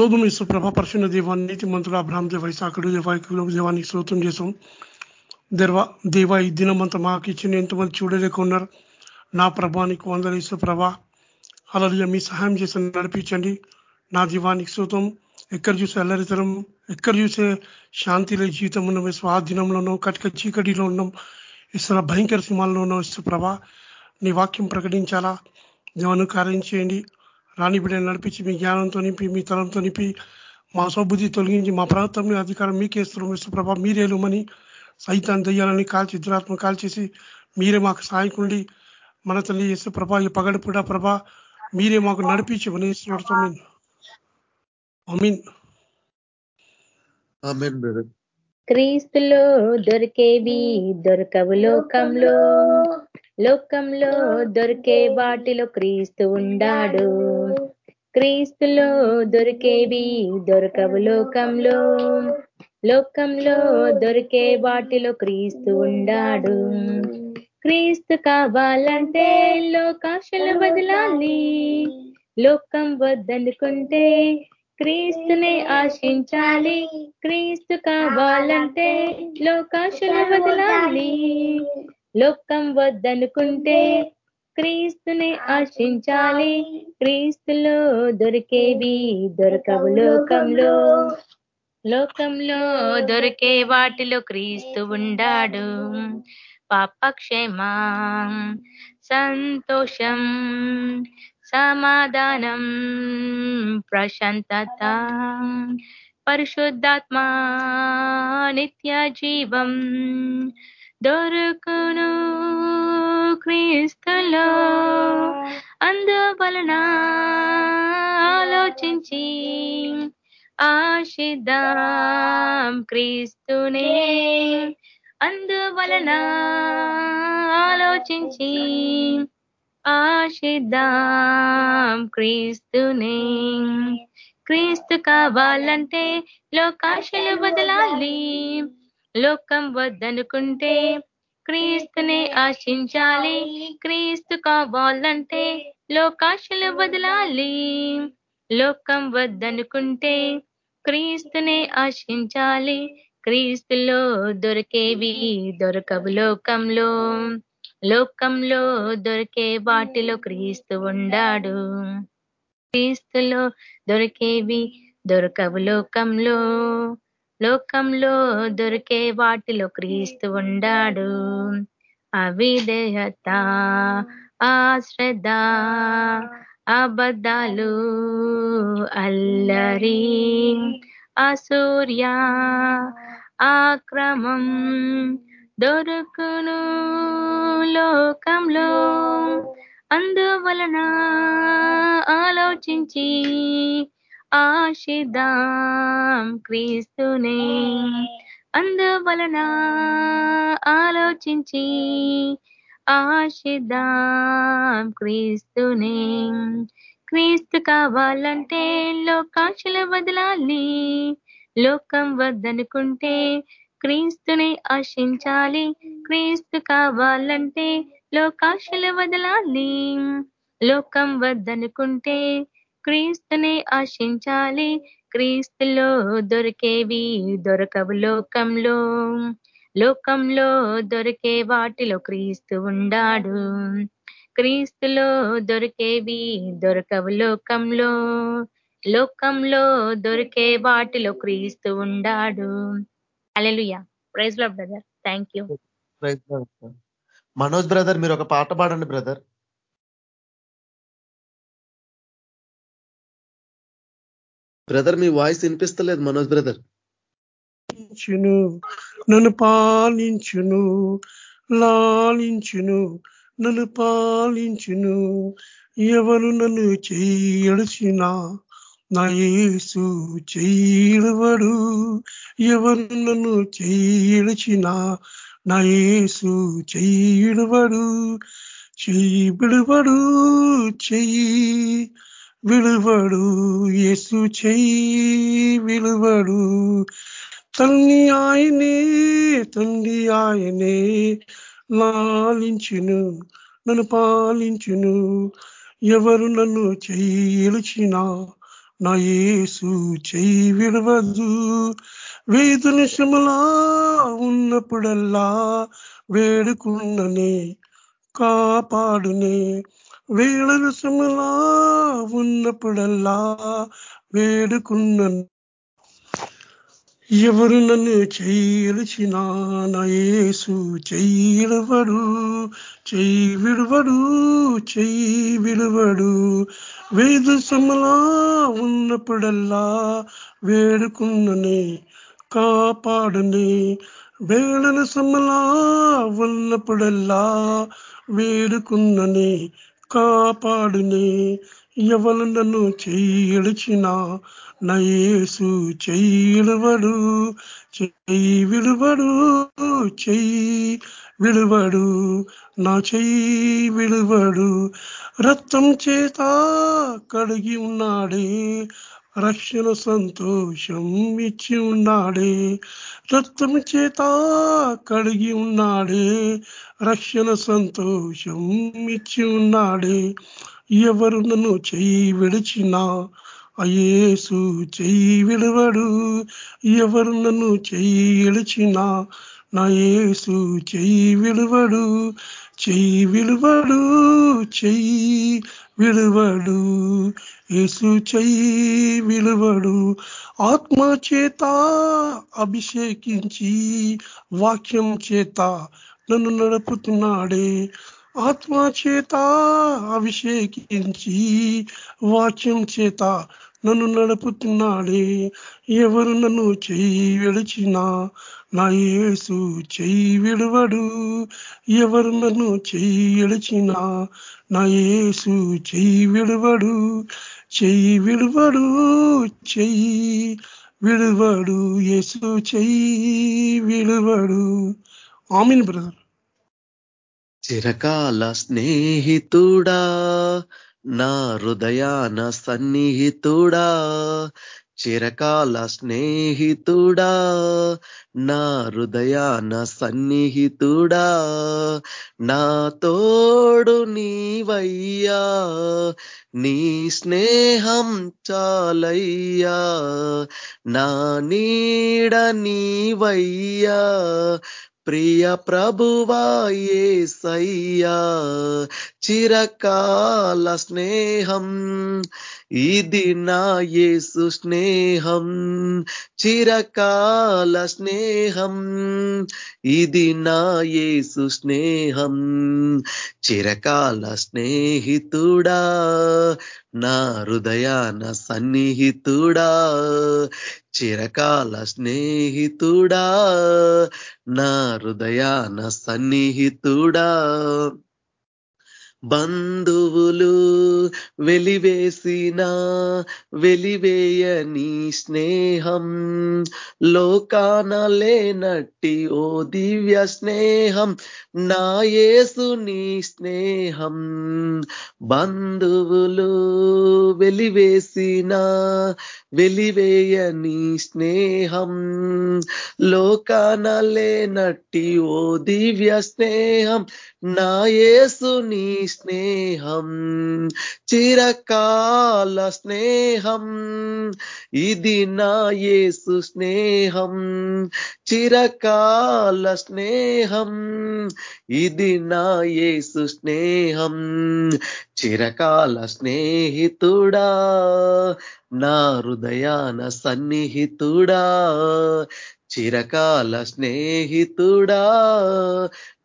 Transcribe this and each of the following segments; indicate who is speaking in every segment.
Speaker 1: శోధం ఇసు ప్రభ పరిశున్న దేవాన్ని నీతి మంత్రులు అబ్రాహ్మ దేవ ఇసాకుడు దేవాయికులు దేవానికి శ్రోతం చేసాం దేవ దేవ ఈ దినమంతా మాకు ఇచ్చిన ఎంతమంది చూడలేకున్నారు నా ప్రభానికి వందలు ఇసు ప్రభ. అలా మీ సహాయం చేసి నడిపించండి. నా దీవానికి శ్రోతం ఎక్కడ చూసే అల్లరితరం ఎక్కడ చూసే శాంతిలో జీవితం ఉన్నాం. స్వాధీనంలో కటిక చీకటిలో ఉన్నాం. ఇస్తున్న భయంకర సింహాల్లో ఉన్నాం ఇసు నీ వాక్యం ప్రకటించాలా? దేవను కార్యం చేయండి. రాణి బిడ్డను నడిపించి మీ జ్ఞానంతో నింపి మీ తలంతో నింపి మా సౌబుద్ధి తొలగించి మా ప్రభుత్వం అధికారం మీకేస్తున్నాం ప్రభా. మీరేలుమని సైతాన్ని దయ్యాలని కాల్చి దురాత్మ కాల్చేసి మీరే మాకు సహాయకుండి మన తల్లి చేస్తే ప్రభా ఈ పగడిపూడ ప్రభా మీరే మాకు నడిపించి
Speaker 2: క్రీస్తులో దొరికేవి దొరకవు లోకంలో. లోకంలో దొరికే వాటిలో క్రీస్తు ఉండాడు. క్రీస్తులో దొరికేవి దొరకవు లోకంలో. లోకంలో దొరికే వాటిలో క్రీస్తు ఉండాడు. క్రీస్తు కావాలంటే లోకాశలు వదలాలి. లోకం వద్దనుకుంటే క్రీస్తునే ఆశించాలి. క్రీస్తు కావాలంటే లోకాశలు వదలాలి. లోకం వద్దనుకుంటే క్రీస్తుని ఆశించాలి. క్రీస్తులో దొరికేవి దొరకవు లోకంలో. లోకంలో దొరికే వాటిలో క్రీస్తు ఉండాడు. పాపక్షేమా సంతోషం సమాధానం ప్రశాంతత పరిశుద్ధాత్మా నిత్య జీవం దొరుకును క్రీస్తులో. అందువలన ఆలోచించి ఆశిద్దాం క్రీస్తునే. అందువలన ఆలోచించి ఆశిద్దాం క్రీస్తునే. క్రీస్తు కావాలంటే లోకాశలు వదలాలి. లోకం వద్దనుకుంటే క్రీస్తునే ఆశించాలి. క్రీస్తు కావాలంటే లోకాశలు వదలాలి. లోకం వద్దనుకుంటే క్రీస్తునే ఆశించాలి. క్రీస్తులో దొరికేవి దొరకవు లోకంలో. లోకంలో దొరికే వాటిలో క్రీస్తు ఉండాడు. క్రీస్తులో దొరికేవి దొరకవు లోకంలో. లోకంలో దొరికే వాటిలో క్రీస్తు ఉండాడు. అవిధేయత ఆశ్రద్ధ అబద్ధాలు అల్లరి అసూర్య ఆక్రమం దొరుకును లోకంలో. అందువలన ఆలోచించి ఆశిదాం క్రీస్తునే. అందువలన ఆలోచించి ఆశిదాం క్రీస్తునే. క్రీస్తు కావాలంటే లోకాశలు వదలాలి. లోకం వద్దనుకుంటే క్రీస్తుని ఆశించాలి. క్రీస్తు కావాలంటే లోకాశలు వదలాలి. లోకం వద్దనుకుంటే క్రీస్తుని ఆశించాలి. క్రీస్తులో దొరికేవి దొరకవు లోకంలో. లోకంలో దొరికే వాటిలో క్రీస్తు ఉండాడు. క్రీస్తులో దొరికేవి దొరకవు లోకంలో. లోకంలో దొరికే వాటిలో క్రీస్తు ఉండాడు. అలెలుయా ప్రైజ్లో brother. Thank you
Speaker 3: Manoj brother మీరు ఒక పాట పాడండి బ్రదర్. బ్రదర్ మీ వాయిస్ వినిపిస్తలేదు మనోజ్ బ్రదర్
Speaker 1: నన్ను పాలించును లాలించును నన్ను పాలించును. ఎవరు నన్ను చేయడచిన నా యేసు చేయడవడు ఎవరు నన్ను చేయడచిన నా యేసు చేయడవడు చెయ్యి బిడువడు చెయ్యి విలువడు యేసు చెయ్యి విలువడు. తల్లి ఆయనే తండ్రి ఆయనే లాలించును నన్ను పాలించును. ఎవరు నన్ను చెయ్యిచిన నా యేసు చెయ్యి విడవదు వేదు శమలా ఉన్నప్పుడల్లా వేడుకున్ననే కాపాడునే వేళ నిశములా ఉన్నప్పుడల్లా వేడుకున్న ఎవరు నన్ను చేయలిచినా నా యేసు చెయ్యిడవడు చెయ్యి విడువడు చెయ్యి విడువడు వేద సమలా ఉన్నప్పుడల్లా వేడుకున్ననే కాపాడనే. వేళన సమలా ఉన్నప్పుడల్లా వేడుకున్ననే కాపాడుని ఎవరు నన్ను చెయ్యిడిచినా నయేసు చెయ్యిడవడు చెయ్యి విడువడు చెయ్యి విడువడు నా చెయ్యి విడువడు. రక్తం చేత కడిగి ఉన్నాడే రక్షణ సంతోషం ఇచ్చి ఉన్నాడే రక్తం చేత కడిగి ఉన్నాడే రక్షణ సంతోషం ఇచ్చి ఉన్నాడే. ఎవరు నన్ను చెయ్యి విడిచినా అయేసు చెయ్యి విడవడు. ఎవరు నన్ను చెయ్యి విడిచినా నా యేసు చెయ్యి విడవడు. చెయ్యి విలువడు చెయ్యి విలువడు. యేసు చెయ్యి విలువడు. ఆత్మ చేత అభిషేకించి వాక్యం చేత నన్ను నడుపుతున్నాడే. ఆత్మ చేత అభిషేకించి వాక్యం చేత నన్ను నడుపుతున్నాడే. ఎవరు నన్ను చెయ్యి విడిచినా నా యేసు చెయ్యి విడవడు. ఎవరు నన్ను చెయ్యి విడిచినా నా యేసు చెయ్యి విడవడు. చెయ్యి విడవడు చెయ్యి విడవడు. యేసు చెయ్యి విడవడు. Amen brother.
Speaker 3: చిరకాల స్నేహితుడా నా హృదయాన సన్నిహితుడా చిరకాల స్నేహితుడా నా హృదయాన సన్నిహితుడా నా తోడు నీవయ్యా నీ స్నేహం చాలయ్యా నా నీడ నీవయ్యా ప్రియ ప్రభువాయే సయ్యా చిరకాల స్నేహం ఇది నా యేసు స్నేహం చిరకాల స్నేహం. ఇది నా యేసు స్నేహం చిరకాల స్నేహితుడా. నా హృదయాన సన్నిహితుడా. చిరకాల స్నేహితుడా. నా హృదయాన సన్నిహితుడా. బంధువులు వెలివేసిన వెలివేయని స్నేహం. లోకాన లేనట్టి ఓ దివ్య స్నేహం. నా యేసు నీ స్నేహం. బంధువులు వెలివేసిన వెలివేయని స్నేహం. లోకాన లేనట్టి ఓ దివ్య స్నేహం. నా యేసు నీ స్నేహం చిరకాల స్నేహం ఇది నా యేసు స్నేహం చిరకాల స్నేహం ఇది నా యేసు స్నేహం చిరకాల స్నేహితుడా నా హృదయాన సన్నిహితుడా చిరకాల స్నేహితుడా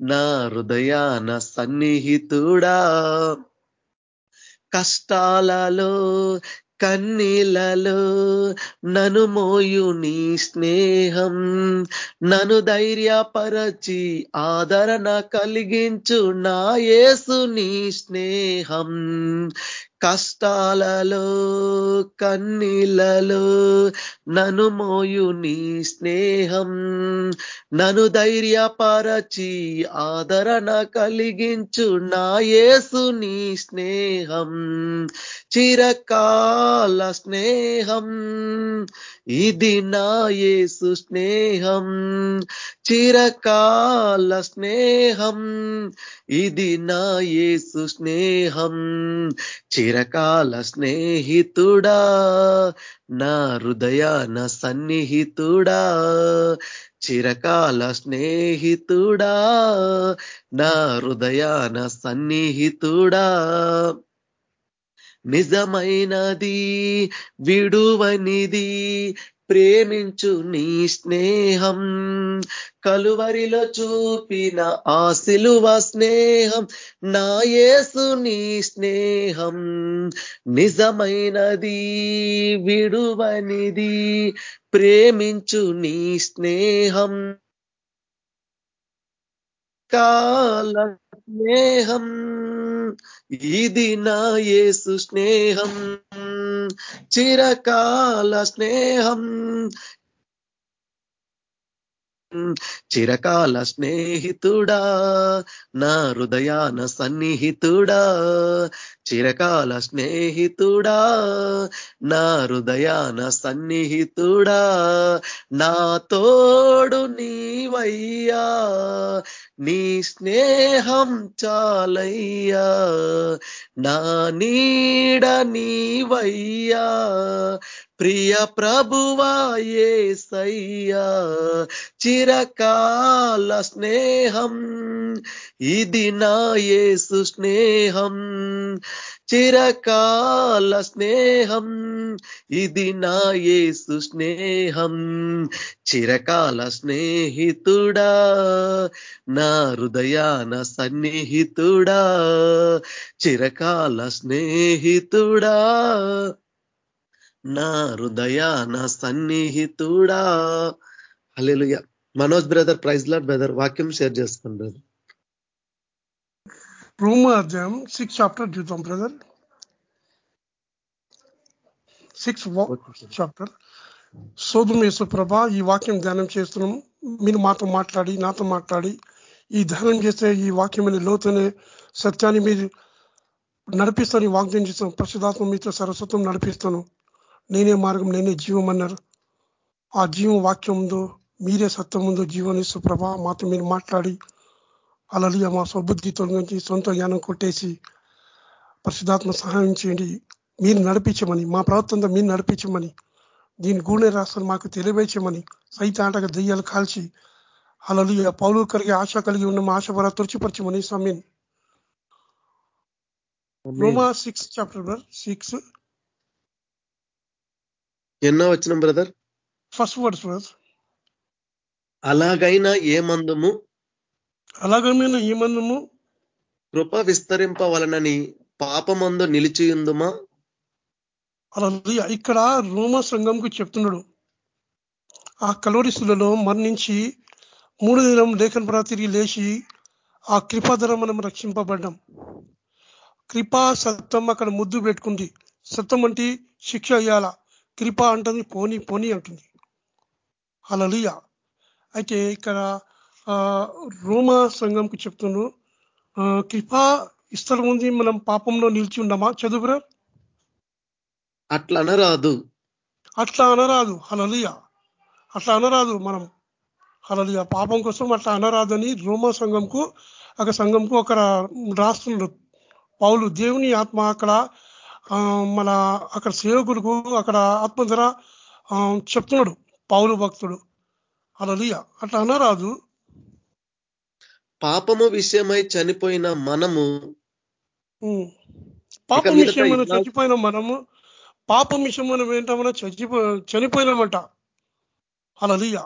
Speaker 3: నా హృదయాన సన్నిహితుడా. కష్టాలలో కన్నీలలో నను మోయు నీ స్నేహం. నను ధైర్యపరచి ఆదరణ కలిగించు నా యేసు నీ స్నేహం. కష్టాలలో కన్నీళ్ళలో నను మోయు నీ స్నేహం. నను ధైర్యపరచి ఆదరణ కలిగించు నాయేసు నీ స్నేహం. చిరకాల స్నేహం ఇది నాయేసు స్నేహం. చిరకాల స్నేహం ఇది నాయేసు స్నేహం. చిర చిరకాల స్నేహితుడా నా హృదయాన సన్నిహితుడా చిరకాల స్నేహితుడా నా హృదయాన సన్నిహితుడా. నిజమైనది విడువనిది ప్రేమించు నీ స్నేహం. కలువరిలో చూపిన ఆ సిలువ స్నేహం. నా యేసు నీ స్నేహం. నిజమైనది విడువనిది. ప్రేమించు నీ స్నేహం. కాల స్నేహం. ఇది నా యేసు స్నేహం. చిరకాల స్నేహం చిరకాల స్నేహితుడా నా హృదయాన సన్నిహితుడా. చిరకాల స్నేహితుడా నా హృదయాన సన్నిహితుడా. నా తోడు నీవయ్యా నీ స్నేహం చాలయ్యా. నా నీడ నీవయ్యా ప్రియ ప్రభువాయే సయ్యా చిరకాల స్నేహం ఇది నా యేసు స్నేహం చిరకాల స్నేహం ఇది నా యేసు స్నేహం చిరకాల స్నేహితుడా నా హృదయాన సన్నిహితుడా చిరకాల స్నేహితుడా. నా హృదయాన సన్నిహితుడా. Hallelujah. Manoj brother praise lord brother. వాక్యం షేర్ చేసుకోండి బ్రదర్.
Speaker 1: రోమ అధ్యాయం సిక్స్ చాప్టర్ చూద్దాం బ్రదర్. సిక్స్ చాప్టర్ సోదం యేసుప్రభ ఈ వాక్యం ధ్యానం చేస్తున్నాం. మీరు మాతో మాట్లాడి నాతో మాట్లాడి ఈ ధ్యానం చేస్తే ఈ వాక్యమైన లోతునే సత్యాన్ని మీరు నడిపిస్తాను వాగ్దానం చేస్తాను ప్రసిద్ధాత్మ మీతో సరస్వతం నడిపిస్తాను. నేనే మార్గం నేనే జీవం అన్నారు. ఆ జీవం వాక్యం ఉందో మీరే సత్యం ఉందో జీవనిస్తు ప్రభా మాతో మీరు మాట్లాడి అలలియ మా స్వబుద్ధి తొలగించి సొంత జ్ఞానం కొట్టేసి పరిశుధాత్మ సహాయం చేయండి. మీరు నడిపించమని మా ప్రవర్తనతో మీరు నడిపించమని దీని గూడె రాష్ట్రం మాకు తెలియవేయమని సైత ఆటగా దెయ్యాలు కాల్చి అలలియ పౌలు కలిగి ఆశ కలిగి ఉన్న మా ఆశ వల్ల తుడిచిపరచమని సమీన్. రోమా సిక్స్ చాప్టర్ సిక్స్
Speaker 3: ఎన్నో వచ్చిన బ్రదర్?
Speaker 1: ఫస్ట్ వర్డ్స్ బ్రదర్
Speaker 3: అలాగైనా ఏ మందుము?
Speaker 1: అలాగైనా ఈ మందము?
Speaker 3: కృప విస్తరింపవలనని పాపమందు నిలిచియుందుమా?
Speaker 1: అలా ఇక్కడ రోమ సంఘంకు చెప్తున్నాడు. ఆ కలోరిసులలో మరణించి మూడు దినం లేఖన తిరిగి లేచి ఆ కృపా ద్వారా మనం రక్షింపబడ్డాం. కృపా సత్యం అక్కడ ముద్దు పెట్టుకుంది. సత్యం అంటే శిక్ష అయ్యాల కృప అంటుంది పోని పోని అంటుంది. అలలియ అయితే ఇక్కడ రోమా సంఘంకు చెప్తున్నాడు కృపా ఇస్తలం ఉంది మనం పాపంలో నిలిచి ఉండమా చదువురా
Speaker 3: అట్లా అనరాదు.
Speaker 1: అట్లా అనరాదు. హలలియ అట్లా అనరాదు మనం. హలలియ పాపం కోసం అట్లా అనరాదని రోమా సంఘంకు ఒక సంఘంకు ఒక రాష్ట్రంలో పౌలు దేవుని ఆత్మ అక్కడ మన అక్కడ సేవకులకు అక్కడ ఆత్మ ధర చెప్తున్నాడు. పౌలు భక్తుడు. అలలియ అట్లా అనరాదు.
Speaker 3: పాపము విషయమై చనిపోయిన మనము
Speaker 1: పాపం విషయమైన చచ్చిపోయిన మనము పాపం విషయం మనం ఏంటమన్నా చచ్చిపో చనిపోయినామంట. అలలియ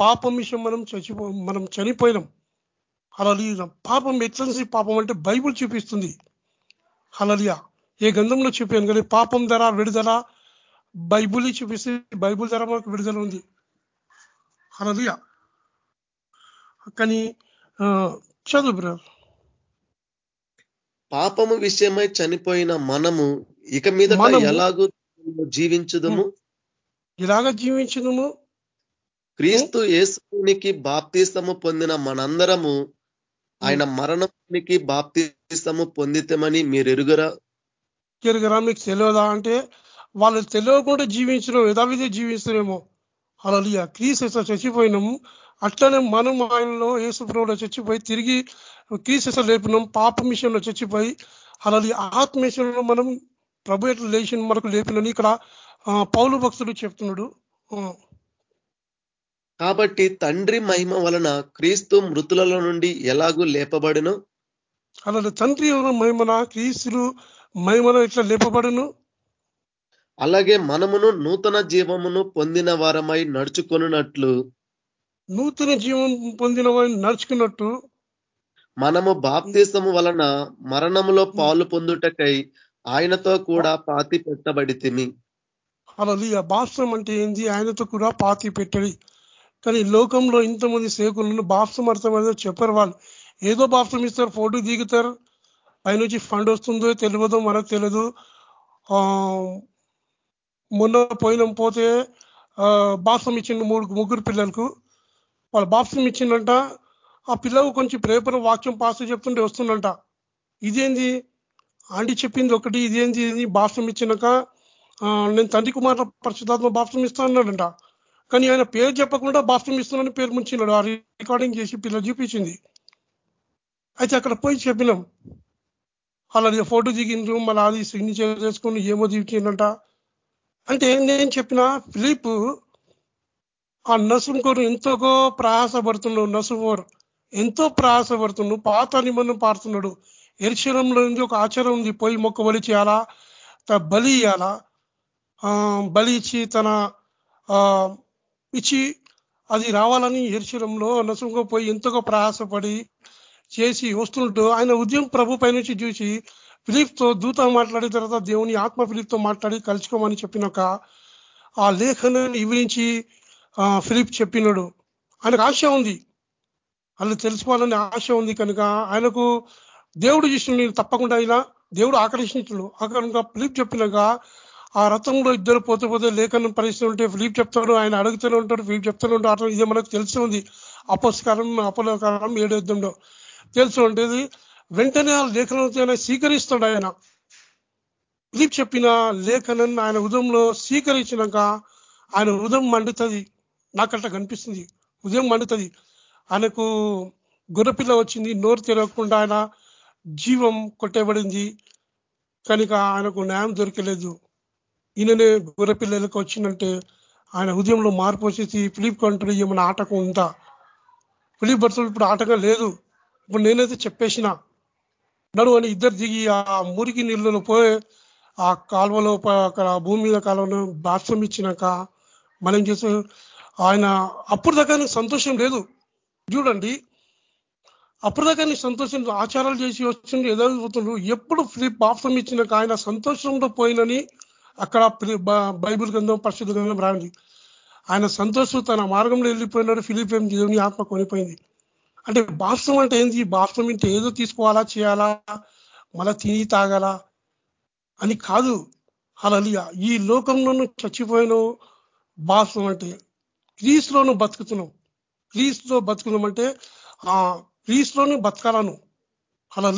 Speaker 1: పాపం విషయం మనం చచ్చిపో మనం చనిపోయినాం. అలలియ పాపం ఎట్లసి పాపం అంటే బైబుల్ చూపిస్తుంది. అలలియ ఏ గంధంలో చూపాను కానీ పాపం ధర విడుదల బైబుల్ చూపిస్తే బైబుల్ ధర మనకు విడుదల ఉంది. అలలియ కానీ చదువు బ్రదర్.
Speaker 3: పాపము విషయమై చనిపోయిన మనము ఇక మీద ఎలాగూ జీవించుదము?
Speaker 1: ఇలాగ జీవించదము?
Speaker 3: క్రీస్తు యేసునికి బాప్తీస్తము పొందిన మనందరము ఆయన మరణానికి బాప్తీస్తము పొందితమని మీరు ఎరుగరా
Speaker 1: ఎరుగరా మీకు తెలియదా అంటే వాళ్ళు తెలియకుండా జీవించడం యథావిధి జీవిస్తున్నామో అలా క్రీస్తు చచ్చిపోయినాము. అట్లనే మనం ఆయనలో యేసుప్రభులో చచ్చిపోయి తిరిగి క్రీస్తు లేపినాం పాప మిషన్లో చచ్చిపోయి అలా ఆత్మీయంలో మనం ప్రభు ఎట్లా లేచిన మనకు లేపినని ఇక్కడ పౌలు భక్తుడు చెప్తున్నాడు.
Speaker 3: కాబట్టి తండ్రి మహిమ వలన క్రీస్తు మృతులలో నుండి ఎలాగూ లేపబడును?
Speaker 1: అలా తండ్రి మహిమన క్రీస్తులు మహిమన ఇట్లా లేపబడును?
Speaker 3: అలాగే మనమును నూతన జీవమును పొందిన వారమై నడుచుకొనున్నట్లు.
Speaker 1: నూతన జీవం పొందిన వారిని నడుచుకున్నట్టు?
Speaker 3: మనము బాప్తీసము వలన మరణములో పాలు పొందుటకై ఆయనతో కూడా పాతి పెట్టబడి తిని
Speaker 1: అలా బాప్సం అంటే ఏంది? ఆయనతో కూడా పాతి పెట్టడి. కానీ లోకంలో ఇంతమంది సేకులను బాప్సం అర్థమైందో చెప్పరు వాళ్ళు. ఏదో బాప్సం ఇస్తారు ఫోటో దిగుతారు. పైనుంచి ఫండ్ వస్తుందో తెలియదు మనకు తెలియదు మొన్న పోయిన పోతే బాప్సం ఇచ్చిండు మూడు ముగ్గురు పిల్లలకు. వాళ్ళు బాప్సం ఇచ్చిండంట. ఆ పిల్లలు కొంచెం ప్రేపర్ వాక్యం పాస్ చెప్తుంటే వస్తుందంట ఇదేంది? ఆంటీ చెప్పింది ఒకటి ఇదేంది? బాప్సం ఇచ్చినాక నేను తండ్రి కుమార్ పరిశుధాత్మ బాప్సం ఇస్తా అన్నాడంట. కానీ ఆయన పేరు చెప్పకుండా బాప్సం ఇస్తున్నానని పేరు ముంచినాడు. ఆ రికార్డింగ్ చేసి పిల్లలు చూపించింది. అయితే అక్కడ పోయి చెప్పినాం. అలా ఫోటో దిగిండ్రు మళ్ళీ అది సిగ్నేచర్ చేసుకుని ఏమో దిగిందంట అంటే నేను చెప్పిన ఫిలిప్ ఆ నసుకోరు ఎంతగో ప్రయాసపడుతున్నాడు నసువర్ ఎంతో ప్రయాసపడుతున్నాడు పాత నిబంధన పాడుతున్నాడు. ఎరిశరంలో ఉంది ఒక ఆచారం ఉంది పోయి మొక్క బలి చేయాలా బలి ఇయ్యాలా బలి ఇచ్చి తన ఇచ్చి అది రావాలని ఎరిశరంలో నసుగా పోయి ఎంతగా ప్రయాసపడి చేసి వస్తుంటూ ఆయన ఉద్యమం ప్రభు పైనుంచి చూసి ఫిలిప్తో దూత మాట్లాడిన తర్వాత దేవుని ఆత్మ ఫిలిప్తో మాట్లాడి కలుసుకోమని చెప్పినాక ఆ లేఖనాన్ని వివరించి ఫిలిప్ చెప్పినాడు. ఆయనకు ఆశ ఉంది. వాళ్ళు తెలుసుకోవాలని ఆశ ఉంది కనుక ఆయనకు దేవుడు చూసిన నేను తప్పకుండా అయినా దేవుడు ఆకర్షించుడు. అక్కడ ఫిలిప్ చెప్పినాక ఆ రథంలో ఇద్దరు పోతే పోతే లేఖనం పరిస్థితి ఉంటే ఫిలిప్ చెప్తాడు ఆయన అడుగుతూనే ఉంటాడు ఫిలిప్ చెప్తూనే ఉంటాడు. ఇది మనకు తెలిసి ఉంది. అపస్కారం అపలకారం ఏడు యుద్ధంలో తెలుసు వెంటనే ఆ లేఖనంతో స్వీకరిస్తాడు ఆయన. ఫిలిప్ చెప్పిన లేఖనం ఆయన ఉదయంలో స్వీకరించినాక ఆయన ఉదయం మండుతుంది. నాకట్లా కనిపిస్తుంది. ఉదయం మండుతుంది. ఆయనకు గుర్రపిల్ల వచ్చింది. నోరు తెరవకుండా ఆయన జీవం కొట్టబడింది. కనుక ఆయనకు న్యాయం దొరకలేదు. ఈయననే గుర్రపిల్లలకు వచ్చిందంటే ఆయన ఉదయంలో మార్పు వచ్చేసి ఫిలిప్ కంట్రీ ఏమైనా ఆటకం ఉందా? ఫిలిప్ భర్తలు ఇప్పుడు ఆటగా లేదు. ఇప్పుడు నేనైతే చెప్పేసిన నడు అని ఇద్దరు దిగి ఆ మురికి నీళ్ళలో పోయి ఆ కాలువలో అక్కడ భూమి మీద కాలువలో బాత్సం ఇచ్చినాక మనం చేసే ఆయన అప్పుడు దాకా సంతోషం లేదు. చూడండి అప్పుడు దాకా సంతోషం ఆచారాలు చేసి వచ్చింది ఎదుగుతుండ్రు ఎప్పుడు బాప్సం ఇచ్చినాక ఆయన సంతోషంలో పోయినని అక్కడ బైబిల్ గ్రంథం పరిశుద్ధ గ్రంథం రాంది ఆయన సంతోషం తన మార్గంలో వెళ్ళిపోయినాడు. ఫిలిప్ ఏం దేవుని ఆత్మ కొనిపోయింది అంటే బాప్సం అంటే ఏంది? బాప్సం ఇంటే ఏదో తీసుకోవాలా చేయాలా? మళ్ళా తిని తాగాలా? అని కాదు. అలా ఈ లోకంలోనూ చచ్చిపోయిన బాప్సం అంటే క్రీస్లోను బతుకుతున్నాం. క్రీస్లో బతుకున్నాం అంటే ఆ క్రీస్లోనే బతకాలను. అలా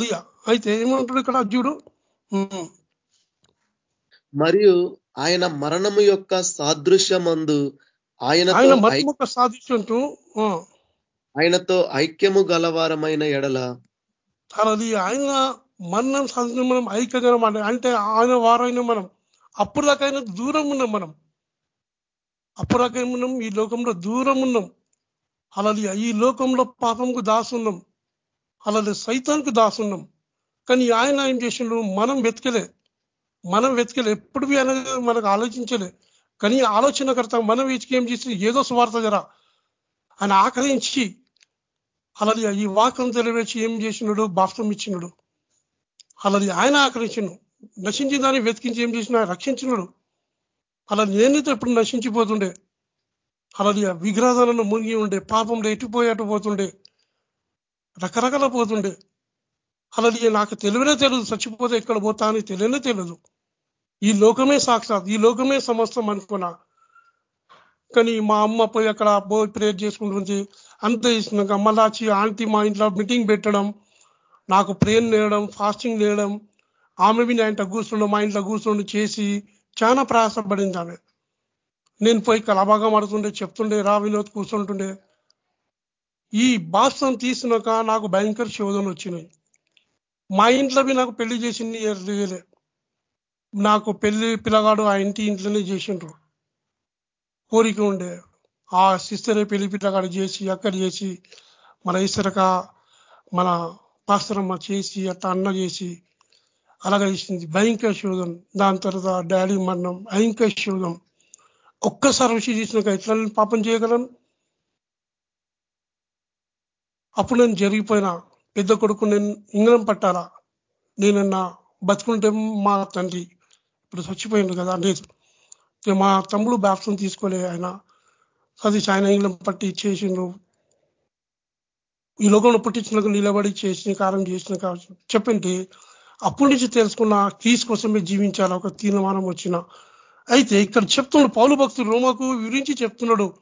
Speaker 1: అయితే ఏమంటాడు ఇక్కడ అర్జుడు
Speaker 3: మరియు ఆయన మరణము యొక్క సాదృశ్యమందు ఆయన
Speaker 1: ఆయన సాదృశ్యంతో
Speaker 3: ఆయనతో ఐక్యము గలవారమైన ఎడల
Speaker 1: అది ఆయన మరణం సాధించిన మనం ఐక్యంగా అంటే ఆయన వారైన మనం. అప్పుడు దాకైనా దూరం ఉన్నాం మనం. అప్పుడు దాకా ఉన్నాం ఈ లోకంలో దూరం ఉన్నాం. అలాది ఈ లోకంలో పాపంకు దాసున్నాం అలాగే సైతానికి దాసున్నాం కానీ ఆయన ఏం చేసిండు? మనం వెతకలే. మనం వెతకలే. ఎప్పుడు అనేది మనకు ఆలోచించలే. కానీ ఆలోచనకర్త మనం వెతికి ఏం చేసి ఏదో స్వార్థ జరా. ఆయన ఆకరించి అలాది ఈ వాక్యం తెలివేసి ఏం చేసినాడు? బాప్తం ఇచ్చినాడు. అలాది ఆయన ఆకరించను నశించిన దాన్ని వెతికించి ఏం చేసిన? రక్షించినాడు. అలా నేనైతే ఎప్పుడు నశించిపోతుండే? అలాది విగ్రహాలను మునిగి ఉండే పాపంలో ఎటుపోయేటు పోతుండే? రకరకాల పోతుండే. అలాది నాకు తెలివినే తెలియదు. చచ్చిపోతే ఎక్కడ పోతా అని తెలియనే తెలియదు. ఈ లోకమే సాక్షాత్ ఈ లోకమే సమస్తం అనుకున్నా. కానీ మా అమ్మ పోయి అక్కడ పోయి ప్రేయర్ చేసుకుంటుంది అంత చేసినాక మళ్ళాచి ఆంటీ మా ఇంట్లో మీటింగ్ పెట్టడం నాకు ప్రేయర్ నేయడం ఫాస్టింగ్ నేయడం ఆమె మీ నా ఇంట్లో కూర్చుండు మా ఇంట్లో కూర్చుండు చేసి చాలా ప్రయాసపడింది ఆమె. నేను పోయి కలబాగా ఆడుతుండే చెప్తుండే రా వినోద్ కూర్చుంటుండే. ఈ బాస్తం తీసినాక నాకు భయంకర శోధన వచ్చినాయి. మా ఇంట్లో నాకు పెళ్ళి చేసింది చేయలే. నాకు పెళ్ళి పిల్లగాడు ఆ ఇంటి ఇంట్లోనే చేసిండ్రు. కోరిక ఉండే. ఆ సిస్టర్ పెళ్ళి పిల్లగాడు చేసి అక్కడ చేసి మన ఇసరక మన పాస్తరమ్మ చేసి అట్లా అన్న చేసి అలాగే చేసింది. భయంకర శోధం దాని తర్వాత డాడీ మరణం. భయంకర శోధం ఒక్కసారి రుచి చేసినాక ఎట్లా పాపం చేయగలను? అప్పుడు నేను జరిగిపోయినా. పెద్ద కొడుకు నేను ఇంగ్లం పట్టాలా? నేనన్నా బతుకుంటే మా తండ్రి. ఇప్పుడు చచ్చిపోయింది కదా లేదు. మా తమ్ముడు బ్యాప్సం తీసుకోలే ఆయన. అది ఆయన ఇంగ్లం పట్టి చేసిండు ఈ లోకంలో పుట్టించినకు నిలబడి చేసిన కారం చేసిన కావచ్చు. చెప్పండి అప్పటి నుంచి తెలుసుకున్న క్రీస్ కోసమే జీవించాలి ఒక తీర్మానం వచ్చిన. అయితే ఇక్కడ చెప్తున్నాడు పౌలు భక్తుడు రోమాకు వివరించి చెప్తున్నాడు.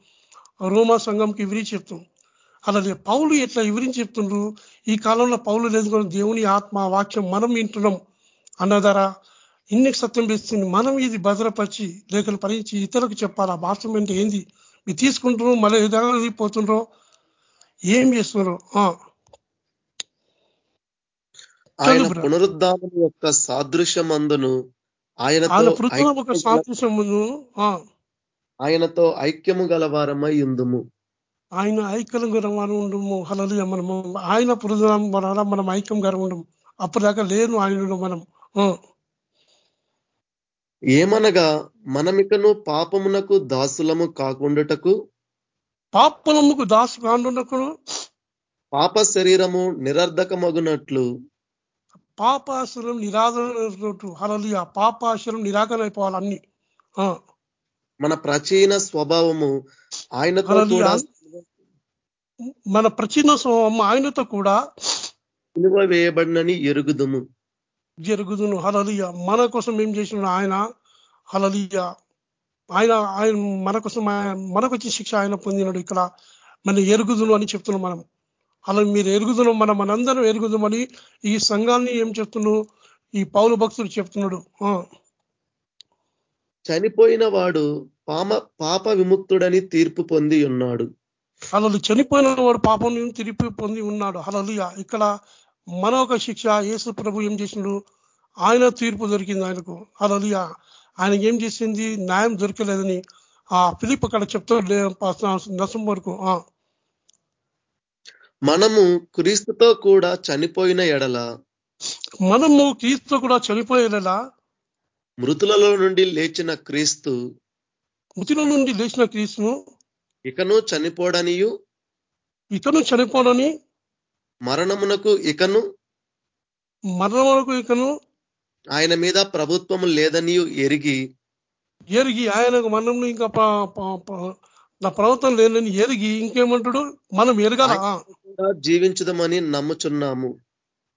Speaker 1: రోమా సంఘంకి వివరించి చెప్తున్నాడు. అలాగే పౌలు ఎట్లా వివరించి చెప్తుండ్రు? ఈ కాలంలో పౌలు లేదు దేవుని ఆత్మ వాక్యం మనం వింటున్నాం అన్న ద్వారా ఇన్నికి సత్యం వేస్తుంది మనం ఇది భద్రపరిచి లేఖలు పరించి ఇతరులకు చెప్పాలా? భాషం అంటే ఏంది? మీరు తీసుకుంటారు మళ్ళీ విధానాలు పోతుండ్రో. ఏం చేస్తున్నారు?
Speaker 3: ఆయన పునరుద్ధానం యొక్క సాదృశ్యమందును ఆయనతో
Speaker 1: ఒక సాదృశ్యమును
Speaker 3: ఆయనతో ఐక్యము గలవారమై ఉందుము.
Speaker 1: ఆయన ఐక్యం గలవారం ఉండము. హలలు మనము. ఆయన పురుదం మన ఐక్యం గర ఉండము. అప్పటిదాకా లేను ఆయన మనం.
Speaker 3: ఏమనగా మనమికను పాపమునకు దాసులము కాకుండాటకు?
Speaker 1: పాపముకు దాసు కాకుండాకు
Speaker 3: పాప శరీరము నిరర్ధకమగునట్లు.
Speaker 1: పాపాసురం నిరాదరటు హలలి ఆ పాపాసురం నిరాకరణ అయిపోవాలి అన్ని.
Speaker 3: మన ప్రాచీన స్వభావము ఆయనతో కూడా
Speaker 1: మన ప్రచీన స్వభావం ఆయనతో కూడా
Speaker 3: విలువ వేయబడినని ఎరుగుదుము.
Speaker 1: జరుగుదును. హలలియ మన కోసం ఏం చేసిన ఆయన? హలలియ ఆయన ఆయన మన కోసం మనకు వచ్చి శిక్ష ఆయన పొందినాడు ఇక్కడ. మన ఎరుగుదును అని చెప్తున్నాం మనం. అలా మీరు ఎరుగుతున్నాం మనం మనందరం ఎరుగుదామని ఈ సంఘాన్ని ఏం చెప్తున్నాడు ఈ పౌలు భక్తుడు చెప్తున్నాడు.
Speaker 3: చనిపోయిన వాడు పామ పాప విముక్తుడని తీర్పు పొంది ఉన్నాడు.
Speaker 1: అలలు చనిపోయిన వాడు పాపం తీర్పు పొంది ఉన్నాడు. అలలు ఇక్కడ మన ఒక శిక్ష యేసు ప్రభు ఏం చేసిండు? ఆయన తీర్పు దొరికింది ఆయనకు. అలలు ఆయనకి ఏం చేసింది? న్యాయం దొరకలేదని ఆ ఫిలిప్ అక్కడ చెప్తాడు నసం వరకు.
Speaker 3: మనము క్రీస్తుతో కూడా చనిపోయిన ఎడల
Speaker 1: మనము క్రీస్తు కూడా చనిపోయేలా
Speaker 3: మృతులలో నుండి లేచిన క్రీస్తు
Speaker 1: మృతుల నుండి లేచిన క్రీస్తును
Speaker 3: ఇకను చనిపోడనియు
Speaker 1: ఇకను చనిపోడని
Speaker 3: మరణమునకు ఇకను
Speaker 1: మరణమునకు ఇకను
Speaker 3: ఆయన మీద ప్రభుత్వము లేదని ఎరిగి
Speaker 1: ఎరిగి ఆయనకు మరణం ఇంకా నా ప్రభుత్వం లేదని ఎరిగి ఇంకేమంటాడు? మనం ఎరగాల.
Speaker 3: జీవించదమని నమ్ముచున్నాము.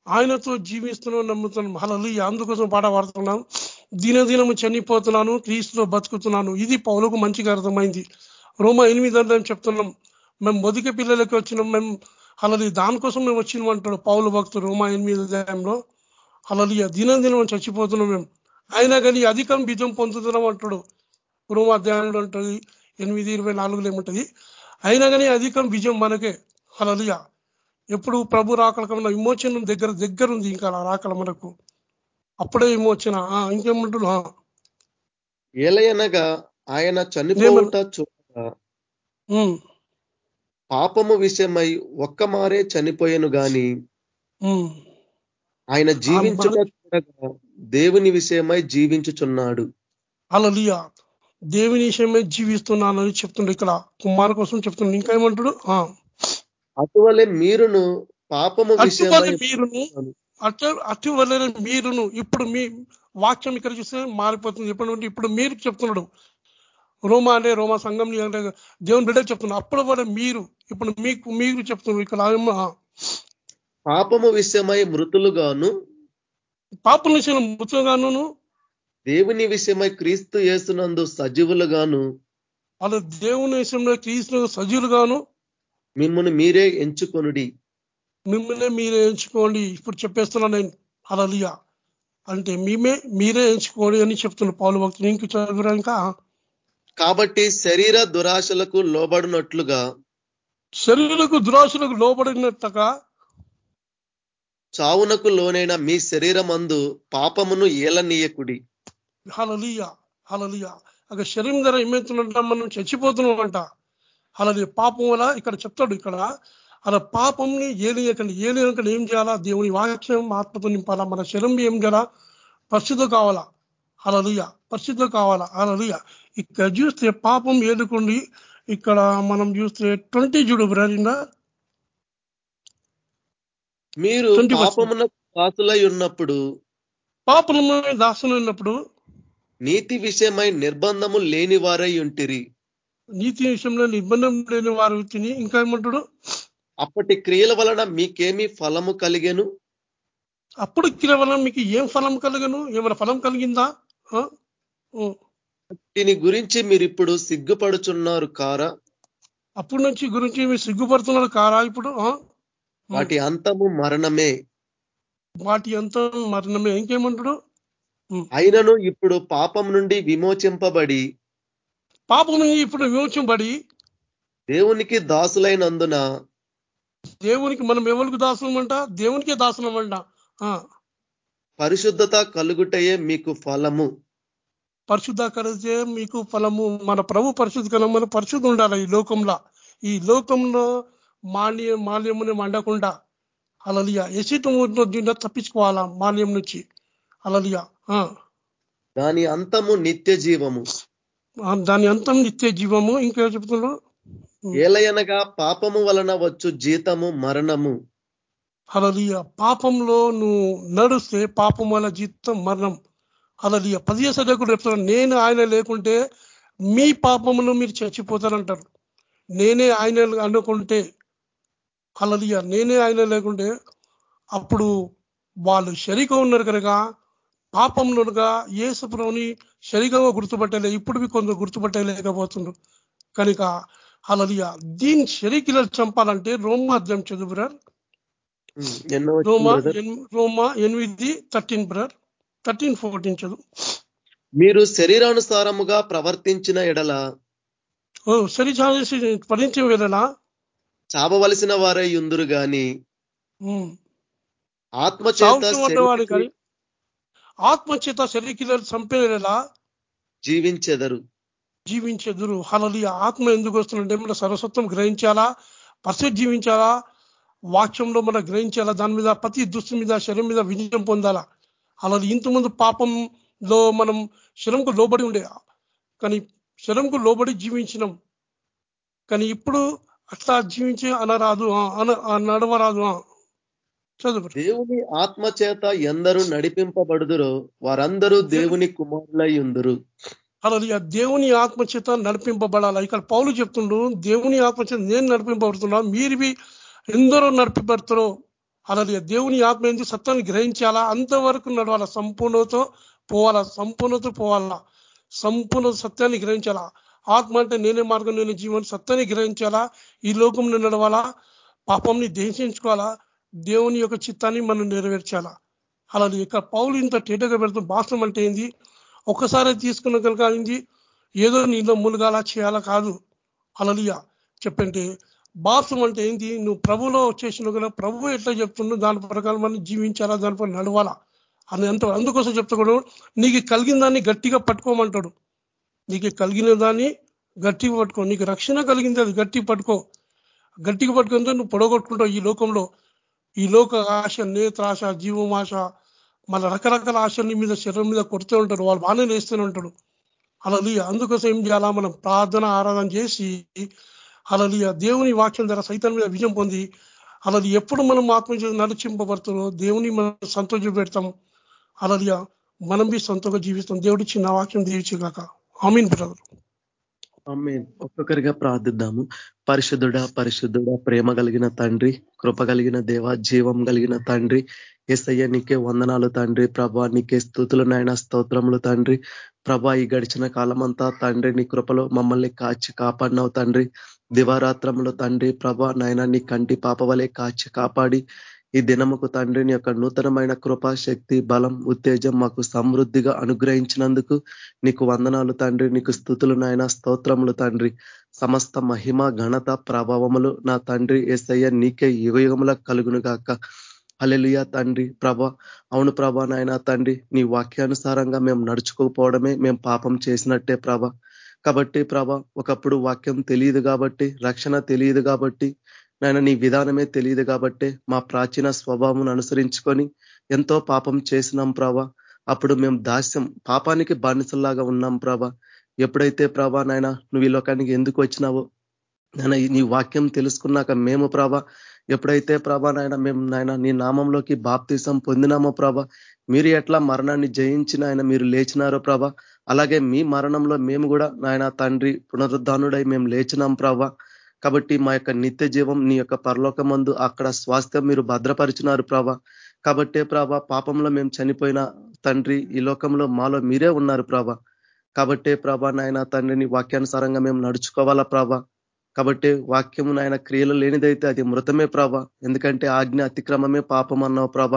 Speaker 1: ఆయనతో జీవిస్తున్నాం నమ్ముతున్నాం. అలలు అందుకోసం పాట పాడుతున్నాం. దినదినము చనిపోతున్నాను క్రీస్తులో బతుకుతున్నాను. ఇది పౌలకు మంచిగా అర్థమైంది. రోమ ఎనిమిది అంటే చెప్తున్నాం. మేము మొదటి పిల్లలకి వచ్చినాం. మేము అలలి దానికోసం మేము వచ్చినాం అంటాడు పౌలు భక్తుడు రోమా ఎనిమిది అధ్యాయంలో అలలి దినం చచ్చిపోతున్నాం మేము. అయినా కానీ అధికం బీజం పొందుతున్నాం అంటాడు. రోమ అధ్యాయంలో ఉంటుంది ఎనిమిది ఇరవై నాలుగులో ఏముంటుంది? అయినా కానీ అధికం విజయం మనకే. అలలియా ఎప్పుడు ప్రభు రాకల విమోచనం దగ్గర దగ్గర ఉంది ఇంకా రాకల మనకు. అప్పుడే విమోచన. ఇంకేమంటున్నా
Speaker 3: ఏలయనగా ఆయన చనిపోవుట చూడ పాపము విషయమై ఒక్క మారే చనిపోయాను గాని ఆయన జీవించుట దేవుని విషయమై జీవించుచున్నాడు.
Speaker 1: అలలియా దేవుని విషయమే జీవిస్తున్నానని చెప్తుండే ఇక్కడ. కుమారు కోసం చెప్తుండే. ఇంకా ఏమంటాడు?
Speaker 3: అటువలే మీరును పాపము విషయమై
Speaker 1: మీరును అటు అటువలే మీరును. ఇప్పుడు మీ వాక్యం ఇక్కడ చూస్తే మారిపోతుంది. ఎప్పుడు ఇప్పుడు మీరు చెప్తున్నాడు. రోమా అంటే రోమా సంఘం అంటే దేవుని బిడ్డ చెప్తున్నాడు అప్పుడు వల్ల మీరు ఇప్పుడు మీకు మీరు చెప్తున్నారు ఇక్కడ
Speaker 3: పాపము విషయమై మృతులుగాను
Speaker 1: పాపం విషయంలో మృతులుగాను
Speaker 3: దేవుని విషయమై క్రీస్తు చేస్తున్నందు సజీవులుగాను
Speaker 1: అలా దేవుని విషయంలో క్రీస్తు సజీవులుగాను
Speaker 3: మిమ్మల్ని మీరే ఎంచుకొనుడి.
Speaker 1: మిమ్మల్ని మీరే ఎంచుకోండి. ఇప్పుడు చెప్పేస్తున్నా నేను అలలియా అంటే మేమే మీరే ఎంచుకోండి అని చెప్తున్నా పాలు భక్తులు. ఇంక చదువురా ఇంకా.
Speaker 3: కాబట్టి శరీర దురాశలకు లోబడినట్లుగా
Speaker 1: శరీరకు దురాశలకు లోబడినట్టుగా
Speaker 3: చావునకు లోనైన మీ శరీరం అందు పాపమును ఏలనీయకుడి.
Speaker 1: హలలియ హలలియ అక్కడ శరీరం ధర ఏమవుతుందంట మనం చచ్చిపోతున్నాం అంట అలాది పాపం వల్ల ఇక్కడ చెప్తాడు ఇక్కడ. అలా పాపంని ఏలియకండి ఏలియకండి ఏం చేయాలా? దేవుని వాక్యం ఆత్మతో నింపాలా? మన శరం ఏం చేయాలా? పరిశుద్ధ కావాలా? అలలుయ పరిశుద్ధ కావాలా? అలలుయ ఇక్కడ చూస్తే పాపం ఏదుకుండి ఇక్కడ మనం చూస్తే ట్వంటీ చూడు బ్రదర్.
Speaker 3: మీరు పాపమున దాసులై ఉన్నప్పుడు
Speaker 1: పాపమున దాసులు ఉన్నప్పుడు
Speaker 3: నీతి విషయమై నిర్బంధము లేని వారై ఉంటిరి.
Speaker 1: నీతి విషయంలో నిబంధన లేని వారు తిని ఇంకా ఏమంటాడు?
Speaker 3: అప్పటి క్రియల వలన మీకేమి ఫలము కలిగెను?
Speaker 1: అప్పుడు క్రియ వలన మీకు ఏం ఫలం కలిగను? ఏమైనా ఫలం కలిగిందా?
Speaker 3: దీని గురించి మీరు ఇప్పుడు సిగ్గుపడుచున్నారు కారా?
Speaker 1: అప్పటి నుంచి గురించి మీరు సిగ్గుపడుతున్నారు కారా ఇప్పుడు?
Speaker 3: వాటి అంతము మరణమే.
Speaker 1: వాటి అంతం మరణమే. ఇంకేమంటాడు?
Speaker 3: అయినను ఇప్పుడు పాపం నుండి విమోచింపబడి
Speaker 1: పాపం నుండి ఇప్పుడు విమోచింపబడి
Speaker 3: దేవునికి దాసులైనందున
Speaker 1: దేవునికి మనం ఎవరికి దాసులమంట? దేవునికే దాసులమంట.
Speaker 3: పరిశుద్ధత కలుగుటయే మీకు ఫలము.
Speaker 1: పరిశుద్ధ కలిగితే మీకు ఫలము మన ప్రభు పరిశుద్ధ కలం మన పరిశుద్ధ ఉండాలి ఈ లోకంలో. ఈ లోకంలో మాల్య మాల్యముని మండకుండా. అలలియ ఎసిటము దీంట్లో తప్పించుకోవాలా మాల్యం నుంచి? అలలియ
Speaker 3: దాని అంతము నిత్య జీవము.
Speaker 1: దాని అంతం నిత్య జీవము. ఇంకా చెప్తున్నాడు?
Speaker 3: ఏలయనగా పాపము వలన వచ్చు జీతము మరణము.
Speaker 1: అలలియ పాపంలో నువ్వు నడుస్తే పాపం వల్ల జీతం మరణం. అలలియ పదిహే సదకుడు చెప్తున్నాడు నేను ఆయన లేకుంటే మీ పాపములు మీరు చచ్చిపోతారంటారు. నేనే ఆయన అనుకుంటే అలలియ నేనే ఆయన లేకుంటే అప్పుడు వాళ్ళు శరీరం ఉన్నారు కనుక పాపంలోనుగా ఏసుప్రభుని శరీరంగా గుర్తుపట్టలే ఇప్పుడు కొందరు గుర్తుపట్టలేకపోతుండ్రు కనుక అలలియ దీని శరీకిలను చంపాలంటే రోమా అధ్యాయం చదువురారు రోమా రోమా ఎనిమిది థర్టీన్ బ్రర్ థర్టీన్ ఫోర్టీన్ చదువు.
Speaker 3: మీరు శరీరానుసారముగా ప్రవర్తించిన ఎడల
Speaker 1: ఓ ఎడల?
Speaker 3: చావవలసిన వారై ఉందురు గాని ఆత్మచేత
Speaker 1: ఆత్మచేత శరీరం చంపేలా
Speaker 3: జీవించెదరు.
Speaker 1: జీవించెదరు. హలలి ఆత్మ ఎందుకు వస్తుందంటే మన సరస్వత్వం గ్రహించాలా? పరిస్థితి జీవించాలా? వాక్యంలో మనం గ్రహించాలా? దాని మీద ప్రతి దుస్తు మీద శరీరం మీద విజయం పొందాలా? అలా ఇంతకుముందు పాపంలో మనం శరంకు లోబడి ఉండే కానీ శరంకు లోబడి జీవించినాం. కానీ ఇప్పుడు అట్లా జీవించి అనరాదు నడవరాదు చదువు
Speaker 3: దేవుని ఆత్మ చేత ఎందరూ నడిపింపబడుదురో వారందరూ దేవుని కుమారులై ఉందరు.
Speaker 1: అలా దేవుని ఆత్మ చేత నడిపింపబడాలా. ఇక్కడ పౌలు చెప్తుండ్రు దేవుని ఆత్మ చేత నేను నడిపింపబడుతున్నా మీరు ఎందరో నడిపిపడతారో అలా దేవుని ఆత్మ ఏంది? సత్యాన్ని గ్రహించాలా? అంతవరకు నడవాలా? సంపూర్ణతో పోవాలా? సంపూర్ణతో పోవాలా? సంపూర్ణ సత్యాన్ని గ్రహించాలా? ఆత్మ అంటే నేనే మార్గం నేను జీవన సత్యాన్ని గ్రహించాలా? ఈ లోకంలో నడవాలా? పాపంని దేశించుకోవాలా దేవుని యొక్క చిత్తాన్ని మనం నెరవేర్చాలా? అలా ఇక్కడ పౌలు ఇంత టేటగా పెడుతూ భాషం అంటే ఏంది? ఒక్కసారి తీసుకున్న కనుక ఏదో? నీలో ములగాలా చేయాలా కాదు. అలలియ చెప్పంటే బాప్సం అంటే ఏంటి? నువ్వు ప్రభులో వచ్చేసిన కదా ప్రభు ఎట్లా చెప్తున్నావు దాని ప్రకారం మనం జీవించాలా దానిపై నడవాలా? అని అంత అందుకోసం చెప్తాడు నీకు కలిగిన దాన్ని గట్టిగా పట్టుకోమంటాడు. నీకు కలిగిన దాన్ని గట్టిగా పట్టుకో. నీకు రక్షణ కలిగింది అది గట్టి పట్టుకో. గట్టిగా పట్టుకుంటే నువ్వు పొడగొట్టుకుంటావు ఈ లోకంలో. ఈ లోక ఆశ నేత్రాశ జీవమాశ మళ్ళీ రకరకాల ఆశల మీద శరీరం మీద కొడుతూ ఉంటారు. వాళ్ళు బాగానే వేస్తూనే ఉంటాడు అలా అందుకోసం ఏం చేయాలా మనం? ప్రార్థన ఆరాధన చేసి అలలియ దేవుని వాక్యం ద్వారా సైతం మీద విజయం పొంది అలది ఎప్పుడు మనం ఆత్మ నడిచింపబడుతున్నో దేవుని మనం సంతోషం పెడతాం అలలియ మనం బి సొంతంగా జీవిస్తాం. దేవుడి చిన్న వాక్యం దీవించగాక. ఆమీన్ బ్రదర్.
Speaker 3: ఒక్కొక్కరిగా ప్రార్థిద్దాము. పరిశుద్ధుడ పరిశుద్ధుడ ప్రేమ కలిగిన తండ్రి కృప కలిగిన దేవ జీవం కలిగిన తండ్రి ఎస్ఐయ నీకే వందనాలు తండ్రి ప్రభా నీకే స్థుతులు నాయన స్తోత్రములు తండ్రి. ప్రభా ఈ గడిచిన కాలమంతా తండ్రి నీ కృపలో మమ్మల్ని కాచి కాపాడినావు తండ్రి. దివారాత్రంలో తండ్రి ప్రభా నాయన నీ కంటి పాపవలే కాచి కాపాడి ఈ దినముకు తండ్రిని యొక్క నూతనమైన కృపా శక్తి బలం ఉత్తేజం మాకు సమృద్ధిగా అనుగ్రహించినందుకు నీకు వందనాలు తండ్రి నీకు స్థుతులు నాయన స్తోత్రములు తండ్రి. సమస్త మహిమ ఘనత ప్రభావములు నా తండ్రి ఏసయ్య నీకే యుగయుగముల కలుగును గాక. అలెలుయా తండ్రి ప్రభ. అవును ప్రభ నాయన తండ్రి నీ వాక్యానుసారంగా మేము నడుచుకోకపోవడమే మేము పాపం చేసినట్టే ప్రభ. కాబట్టి ప్రభ ఒకప్పుడు వాక్యం తెలియదు కాబట్టి రక్షణ తెలియదు కాబట్టి నాయన నీ విధానమే తెలియదు కాబట్టి మా ప్రాచీన స్వభావం అనుసరించుకొని ఎంతో పాపం చేసినాం ప్రభ. అప్పుడు మేము దాస్యం పాపానికి బానిసల్లాగా ఉన్నాం ప్రభ. ఎప్పుడైతే ప్రభా నాయన నువ్వు ఈ లోకానికి ఎందుకు వచ్చినావో నాయన నీ వాక్యం తెలుసుకున్నాక మేము ప్రభ ఎప్పుడైతే ప్రభా నాయన మేము నాయన నీ నామంలోకి బాప్తీసం పొందినామో ప్రభ మీరు ఎట్లా మరణాన్ని జయించిన ఆయన మీరు లేచినారో ప్రభ అలాగే మీ మరణంలో మేము కూడా నాయన తండ్రి పునరుద్ధానుడై మేము లేచినాం ప్రభ కాబట్టి మా యొక్క నిత్య జీవం నీ యొక్క పరలోకమందు అక్కడ స్వాస్థ్యం మీరు భద్రపరిచినారు ప్రభ కాబట్టే ప్రభ పాపంలో మేము చనిపోయిన తండ్రి ఈ లోకంలో మాలో మీరే ఉన్నారు ప్రభ కాబట్టే ప్రభ నాయన తండ్రిని వాక్యానుసారంగా మేము నడుచుకోవాలా ప్రభ కాబట్టి వాక్యము నాయన క్రియలు లేనిదైతే అది మృతమే ప్రభ ఎందుకంటే ఆజ్ఞ అతిక్రమమే పాపం అన్నావు ప్రభ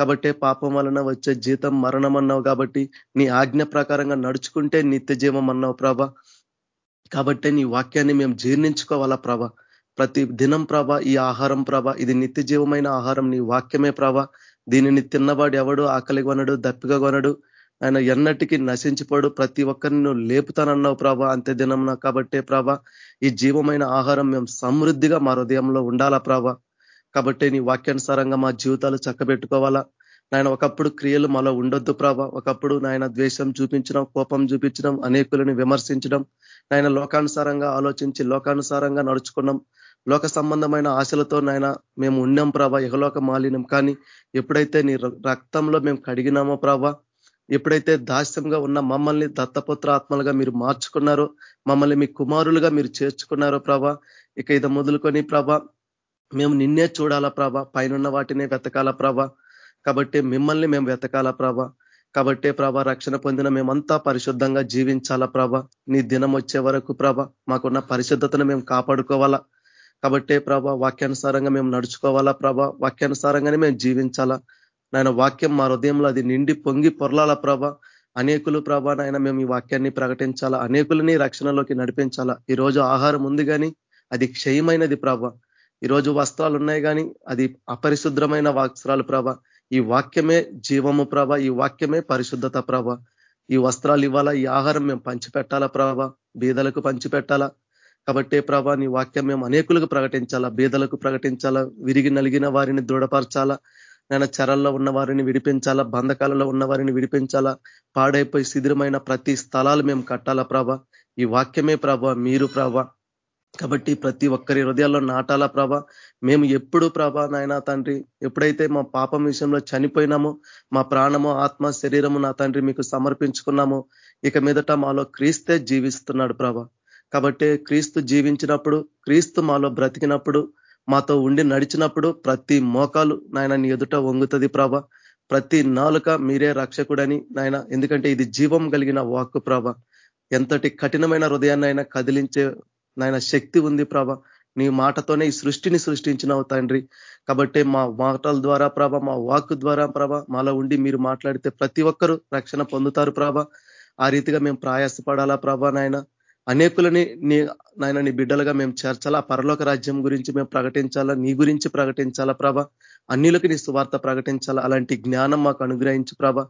Speaker 3: కాబట్టే పాపం వలన వచ్చే జీతం మరణం అన్నావు కాబట్టి నీ ఆజ్ఞ ప్రకారంగా నడుచుకుంటే నిత్య జీవం అన్నావు ప్రభ. కాబట్టి నీ వాక్యాన్ని మేము జీర్ణించుకోవాలా ప్రభ. ప్రతి దినం ప్రభ ఈ ఆహారం ప్రభ. ఇది నిత్య జీవమైన ఆహారం నీ వాక్యమే ప్రభ. దీనిని తిన్నవాడు ఎవడు? ఆకలి కొనడు దప్పిగా కొనడు. ఆయన ఎన్నటికీ నశించిపోడు. ప్రతి ఒక్కరిని నువ్వు లేపుతానన్నావు ప్రభ అంతే దినం కాబట్టే ప్రభ ఈ జీవమైన ఆహారం మేము సమృద్ధిగా మా హృదయంలో ఉండాలా ప్రభ. కాబట్టి నీ వాక్యానుసారంగా మా జీవితాలు చక్కబెట్టుకోవాలా. నాయన ఒకప్పుడు క్రియలు మాలో ఉండొద్దు ప్రభా. ఒకప్పుడు నాయన ద్వేషం చూపించడం కోపం చూపించడం అనేకులను విమర్శించడం నాయన లోకానుసారంగా ఆలోచించి లోకానుసారంగా నడుచుకున్నాం. లోక సంబంధమైన ఆశలతో నాయన మేము ఉన్నాం ప్రభ. యహలోక మాలినం కానీ ఎప్పుడైతే నీ రక్తంలో మేము కడిగినామో ప్రభ ఎప్పుడైతే దాస్యంగా ఉన్న మమ్మల్ని దత్తపుత్ర ఆత్మలుగా మీరు మార్చుకున్నారో మమ్మల్ని మీ కుమారులుగా మీరు చేర్చుకున్నారో ప్రభ ఇక ఇది మొదలుకొని ప్రభ మేము నిన్నే చూడాలా ప్రభ పైన వాటినే వెతకాల ప్రభ. కాబట్టి మిమ్మల్ని మేము వెతకాలా ప్రభ. కాబట్టే ప్రభ రక్షణ పొందిన మేమంతా పరిశుద్ధంగా జీవించాలా ప్రభ. నీ దినం వచ్చే వరకు ప్రభ మాకున్న పరిశుద్ధతను మేము కాపాడుకోవాలా. కాబట్టే ప్రభ వాక్యానుసారంగా మేము నడుచుకోవాలా ప్రభ. వాక్యానుసారంగానే మేము జీవించాలా. నాయన వాక్యం మా హృదయంలో అది నిండి పొంగి పొరలాల ప్రభ. అనేకులు ప్రభ నాయన మేము ఈ వాక్యాన్ని ప్రకటించాలా. అనేకులని రక్షణలోకి నడిపించాలా. ఈరోజు ఆహారం ఉంది కానీ అది క్షయమైనది ప్రభ. ఈరోజు వస్త్రాలు ఉన్నాయి కానీ అది అపరిశుద్ధమైన వస్త్రాలు ప్రభ. ఈ వాక్యమే జీవము ప్రభ. ఈ వాక్యమే పరిశుద్ధత ప్రభ. ఈ వస్త్రాలు ఇవ్వాలా? ఈ ఆహారం మేము పంచిపెట్టాలా ప్రభ? బీదలకు పంచిపెట్టాలా? కాబట్టే ప్రభ నీ వాక్యం మేము అనేకులకు ప్రకటించాలా? బీదలకు ప్రకటించాలా? విరిగి నలిగిన వారిని దృఢపరచాలా? నేను చెరల్లో ఉన్న వారిని విడిపించాలా? బంధకాలలో ఉన్న వారిని విడిపించాలా? పాడైపోయి శిథిరమైన ప్రతి స్థలాలు మేము కట్టాలా ప్రభ? ఈ వాక్యమే ప్రభ మీరు ప్రభ. కాబట్టి ప్రతి ఒక్కరి హృదయాల్లో నాటాల ప్రభ? మేము ఎప్పుడు ప్రభ నాయన తండ్రి ఎప్పుడైతే మా పాపం విషయంలో చనిపోయినామో మా ప్రాణము ఆత్మ శరీరము నా తండ్రి మీకు సమర్పించుకున్నామో ఇక మీదట మాలో క్రీస్తే జీవిస్తున్నాడు ప్రభ. కాబట్టి క్రీస్తు జీవించినప్పుడు క్రీస్తు మాలో బ్రతికినప్పుడు మాతో ఉండి నడిచినప్పుడు ప్రతి మోకాలు నాయన నీ ఎదుట వంగుతుంది ప్రభ. ప్రతి నాలుక మీరే రక్షకుడని నాయన ఎందుకంటే ఇది జీవం కలిగిన వాక్కు ప్రభ. ఎంతటి కఠినమైన హృదయాన్ని అయినా కదిలించే నాయన శక్తి ఉంది ప్రభ. నీ మాటతోనే ఈ సృష్టిని సృష్టించినావు తండ్రి. కాబట్టి మా మాటల ద్వారా ప్రభ మా వాక్ ద్వారా ప్రభ మాలో ఉండి మీరు మాట్లాడితే ప్రతి ఒక్కరూ రక్షణ పొందుతారు ప్రభ. ఆ రీతిగా మేము ప్రయాసపడాలా ప్రభ నాయన. అనేకులని నీ నాయన నీ బిడ్డలుగా మేము చేర్చాలా? పరలోక రాజ్యం గురించి మేము ప్రకటించాలా? నీ గురించి ప్రకటించాలా ప్రభ? అన్నిలకి నీ సువార్త ప్రకటించాలా? అలాంటి జ్ఞానం మాకు అనుగ్రహించు ప్రభ.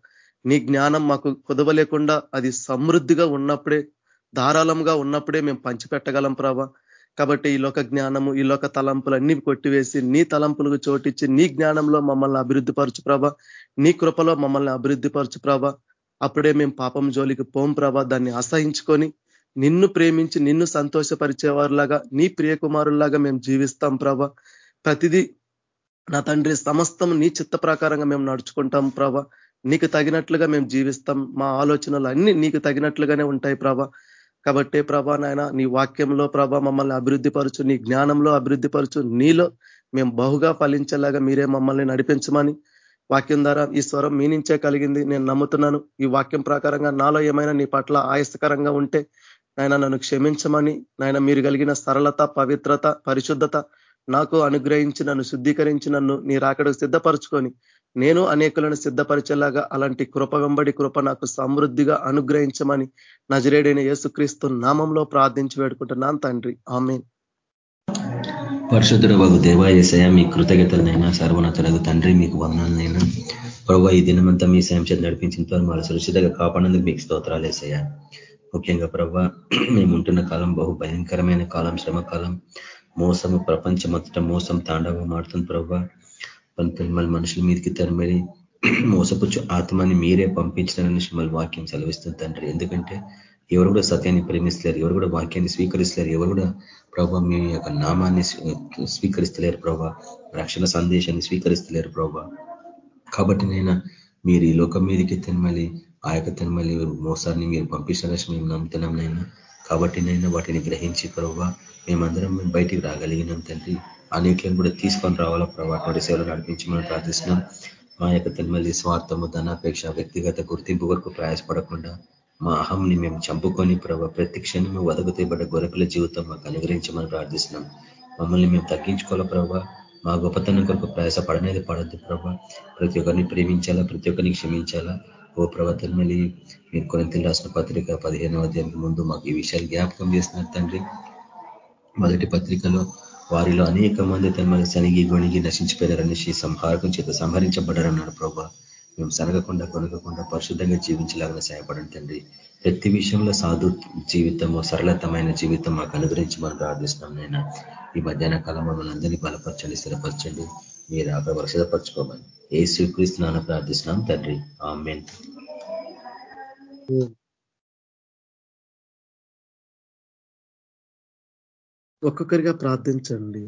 Speaker 3: నీ జ్ఞానం మాకు కుదవలేకుండా అది సమృద్ధిగా ఉన్నప్పుడే ధారాళంగా ఉన్నప్పుడే మేము పంచిపెట్టగలం ప్రభ. కాబట్టి ఈ లోక జ్ఞానము ఈ లోక తలంపులు అన్ని కొట్టివేసి నీ తలంపులకు చోటిచ్చి నీ జ్ఞానంలో మమ్మల్ని అభివృద్ధి పరచు ప్రభ. నీ కృపలో మమ్మల్ని అభివృద్ధి పరచు ప్రభ. అప్పుడే మేము పాపం జోలికి పోం ప్రభ. దాన్ని అసహించుకొని నిన్ను ప్రేమించి నిన్ను సంతోషపరిచేవారులాగా నీ ప్రియకుమారుల్లాగా మేము జీవిస్తాం ప్రభ. ప్రతిదీ నా తండ్రి సమస్తం నీ చిత్త ప్రకారంగా మేము నడుచుకుంటాం ప్రభ. నీకు తగినట్లుగా మేము జీవిస్తాం. మా ఆలోచనలు అన్ని నీకు తగినట్లుగానే ఉంటాయి ప్రభ. కాబట్టే ప్రభా నాయన నీ వాక్యంలో ప్రభా మమ్మల్ని అభివృద్ధి పరచు నీ జ్ఞానంలో అభివృద్ధి పరచు నీలో మేము బహుగా ఫలించేలాగా మీరే మమ్మల్ని నడిపించమని వాక్యం ద్వారా ఈ స్వరం మీ నుంచే కలిగింది. నేను నమ్ముతున్నాను ఈ వాక్యం ప్రకారంగా నాలో ఏమైనా నీ పట్ల ఆయాసకరంగా ఉంటే నాయన నన్ను క్షమించమని నాయన మీరు కలిగిన సరళత పవిత్రత పరిశుద్ధత నాకు అనుగ్రహించి నన్ను శుద్ధీకరించి నన్ను నీ రాకడకు సిద్ధపరచుకొని నేను అనేకులను సిద్ధపరిచేలాగా అలాంటి కృప వెంబడి కృప నాకు సమృద్ధిగా అనుగ్రహించమని నజరేడైన యేసుక్రీస్తు నామంలో ప్రార్థించి వేడుకుంటున్నాను తండ్రి. ఆమె
Speaker 4: పరిశుద్ధుడు బాబు దేవాయసయ మీ కృతజ్ఞతలనైనా సర్వనతులకు తండ్రి మీకు వందనైనా ప్రభావ ఈ దినమంతా మీ సాయం చేతి నడిపించిన తర్వాత మళ్ళీ సురక్షితంగా కాపాడేందుకు మీకు స్తోత్రాలు వేసాయ ముఖ్యంగా ప్రభా మేము ఉంటున్న కాలం బహు భయంకరమైన కాలం శ్రమకాలం. మోసము ప్రపంచం మొత్తం మోసం తాండవం ఆడుతుంది ప్రభా. మళ్ళీ మనుషుల మీదకి తరిమని మోసపుచ్చు ఆత్మని మీరే పంపించడానికి మళ్ళీ వాక్యం సెలవిస్తుంది తండ్రి. ఎందుకంటే ఎవరు కూడా సత్యాన్ని ప్రేమిస్తలేరు ఎవరు కూడా వాక్యాన్ని స్వీకరిస్తలేరు ఎవరు కూడా ప్రభా మీ యొక్క నామాన్ని స్వీకరిస్తలేరు ప్రభా రక్షణ సందేశాన్ని స్వీకరిస్తలేరు ప్రభా. కాబట్టి నైనా మీరు ఈ లోకం మీదకి తినమలి ఆ యొక్క తినమలి మోసాన్ని మీరు పంపించాలని మేము నమ్ముతున్నాం నైనా కాబట్టి నైనా వాటిని గ్రహించి ప్రభావ మేమందరం మేము బయటికి రాగలిగినాం తండ్రి. అనేకలను కూడా తీసుకొని రావాలా ప్రభావ సేవలు నడిపించమని ప్రార్థిస్తున్నాం. మా యొక్క తిరుమలి స్వార్థము ధనాపేక్ష వ్యక్తిగత గుర్తింపు వరకు ప్రయాసపడకుండా మా అహంని మేము చంపుకొని ప్రభావ ప్రతి క్షణము వదకుతేబడ్డ గొరపిల జీవితం మాకు అనుగ్రహించమని ప్రార్థిస్తున్నాం. మమ్మల్ని మేము తగ్గించుకోవాలా ప్రభావ మా గొప్పతనం కొరకు ప్రయాస పడనేది పడద్దు ప్రభా. ప్రతి ఒక్కరిని ప్రేమించాలా ప్రతి ఒక్కరిని క్షమించాలా? ఓ ప్రవర్తన మళ్ళీ మీరు కొన్ని రాసిన పత్రిక పదిహేనవ అధ్యాయం ముందు మాకు ఈ విషయాలు జ్ఞాపకం చేస్తున్నారు తండ్రి. మొదటి పత్రికలో వారిలో అనేక మంది తన శనిగి గొణిగి నశించిపోయారనేసి సంహారకం చేత సంహరించబడ్డారన్నాడు ప్రభా మేము సరగకుండా కొనగకుండా పరిశుద్ధంగా జీవించలాగా సహాయపడండి తండ్రి. ప్రతి విషయంలో సాధు జీవితము సరళతమైన జీవితం మాకు అనుగ్రహించి మనం ప్రార్థిస్తున్నాం నేను ఈ మధ్యాహ్న కాలం మమ్మల్ని అందరినీ బలపరచండి స్థిరపరచండి. మీరు అక్కడ వరుసపరచుకోమని ఏ స్వీకరిస్తున్నాను ప్రార్థిస్తున్నాం తండ్రి. ఆమెన్.
Speaker 3: ఒక్కొక్కరిగా ప్రార్థించండి.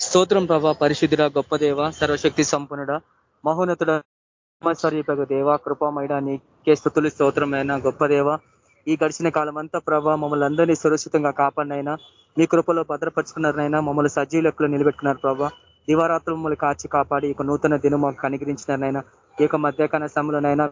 Speaker 5: స్తోత్రం ప్రభా పరిశుద్ధుడ గొప్ప దేవ సర్వశక్తి సంపన్నుడ మహోన్నతుడ స్వరూపకు దేవ కృపమైన నీకే స్థుతులు స్తోత్రమైన గొప్ప దేవ. ఈ గడిచిన కాలం అంతా ప్రభా మమ్మల్ని అందరినీ సురక్షితంగా కాపాడినైనా మీ కృపలో భద్రపరుచుకున్నారనైనా మమ్మల్ని సజీవులకులు నిలబెట్టుకున్నారు ప్రభా. దివారాత్రులు మమ్మల్ని కాచి కాపాడి ఇక నూతన దినం మాకు అనుగ్రహించినారనైనా ఈ యొక్క మధ్యాహ్న సమయంలోనైనా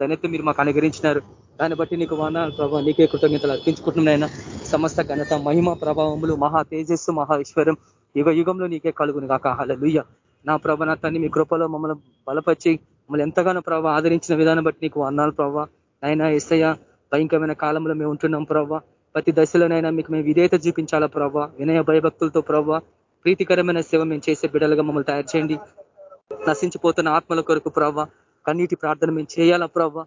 Speaker 5: ధన్యత మీరు మాకు అనుగ్రహించినారు. దాన్ని బట్టి నీకు వానాలు ప్రభావ నీకే కృతజ్ఞతలు అర్పించుకుంటున్నాయినా సమస్త ఘనత మహిమ ప్రభావములు మహా తేజస్సు మహా ఈశ్వరం యుగ యుగంలో నీకే కలుగును కాక హలలుయ్య నా ప్రభ నా తన్ని మీ కృపలో మమ్మల్ని బలపరిచి మమ్మల్ని ఎంతగానో ప్రభావ ఆదరించిన విధానం బట్టి నీకు అన్నాలు ప్రభావ అయినా ఎస్ఐ భయంకరమైన కాలంలో మేము ఉంటున్నాం ప్రభావ ప్రతి దశలోనైనా మీకు మేము విధేయత చూపించాలా ప్రభావ వినయ భయభక్తులతో ప్రభావ ప్రీతికరమైన సేవ మేము చేసే బిడ్డలుగా మమ్మల్ని తయారు చేయండి. నశించిపోతున్న ఆత్మల కొరకు ప్రభావ కన్నీటి ప్రార్థన మేము చేయాలా ప్రభావ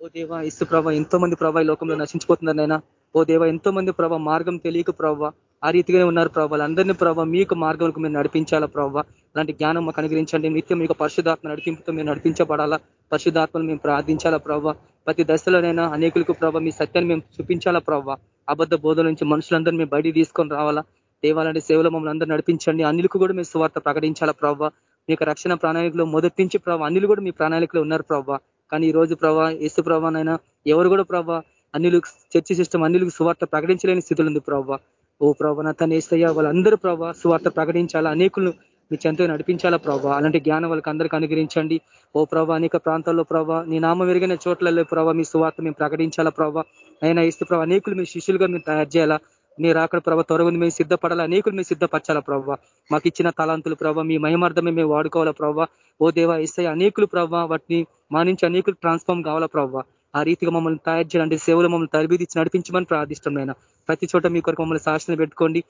Speaker 5: ఓ దేవా ఇసు ప్రభ ఎంతో మంది ప్రభావ ఈ లోకంలో నశించిపోతున్నారు నైనా ఓ దేవ ఎంతో మంది ప్రభావ మార్గం తెలియక ప్రభావ ఆ రీతిగానే ఉన్నారు ప్రభావ అందరినీ ప్రభావ మీకు మార్గంకు మీరు నడిపించాలా ప్రభావ అలాంటి జ్ఞానం మాకు అనుగ్రహించండి. నిత్యం మీకు పరిశుధాత్మ నడిపింపుతో మీరు నడిపించబడాలా. పరిశుధాత్మను మేము ప్రార్థించాలా ప్రభావ ప్రతి దశలోనైనా అనేకులకు ప్రభావ మీ సత్యాన్ని మేము చూపించాలా ప్రభావ అబద్ధ బోధ నుంచి మనుషులందరూ మేము బయటికి తీసుకొని రావాలా. దేవాలంటే సేవలో మమ్మల్ని అందరూ నడిపించండి. అన్నిలకు కూడా మీ సువార్త ప్రకటించాలా ప్రభావ మీ రక్షణ ప్రణాళికలో మొదటి నుంచి ప్రభావ అన్నిలు కూడా మీ ప్రణాళికలో ఉన్నారు ప్రభావ కానీ ఈ రోజు ప్రభా ఏసు ప్రభానైనా ఎవరు కూడా ప్రభా అన్నిలు చర్చ సిస్టమ్ అన్నిలకు సువార్త ప్రకటించలేని స్థితులు ఉంది ప్రభావ ఓ ప్రభా తన ఏసయ్య వాళ్ళందరూ ప్రభావ సువార్త ప్రకటించాలా? అనేకులు మీ చెంత నడిపించాలా ప్రభావ అలాంటి జ్ఞానం వాళ్ళకి అందరికీ అనుగ్రహించండి. ఓ ప్రభా అనేక ప్రాంతాల్లో ప్రభావ నీ నామ విరిగిన చోట్లలో ప్రభావ మీ సువార్త మేము ప్రకటించాలా ప్రభావ అయినా ఇస్తూ ప్రభావ అనేకులు మీ శిష్యులుగా మేము తయారు చేయాలా? మీరు అక్కడ ప్రభావ త్వరగా మేము సిద్ధపడాలా? అనేకులు మేము సిద్ధపరచాలా ప్రభావ మాకు ఇచ్చిన తలాంతులు ప్రభావ మీ మహిమార్థమే మేము వాడుకోవాలా ప్రభావ ఓ దేవా ఇస్తాయి అనేకులు ప్రభావ వాటిని మా నుంచి అనేకులు ట్రాన్స్ఫార్మ్ కావాలా ప్రభావ ఆ రీతిగా మమ్మల్ని తయారు చేయాలంటే సేవలు మమ్మల్ని తరబీదిచ్చి నడిపించమని ప్రార్థిష్టమైన ప్రతి చోట మీ కొరకు మమ్మల్ని శాసన పెట్టుకోండి.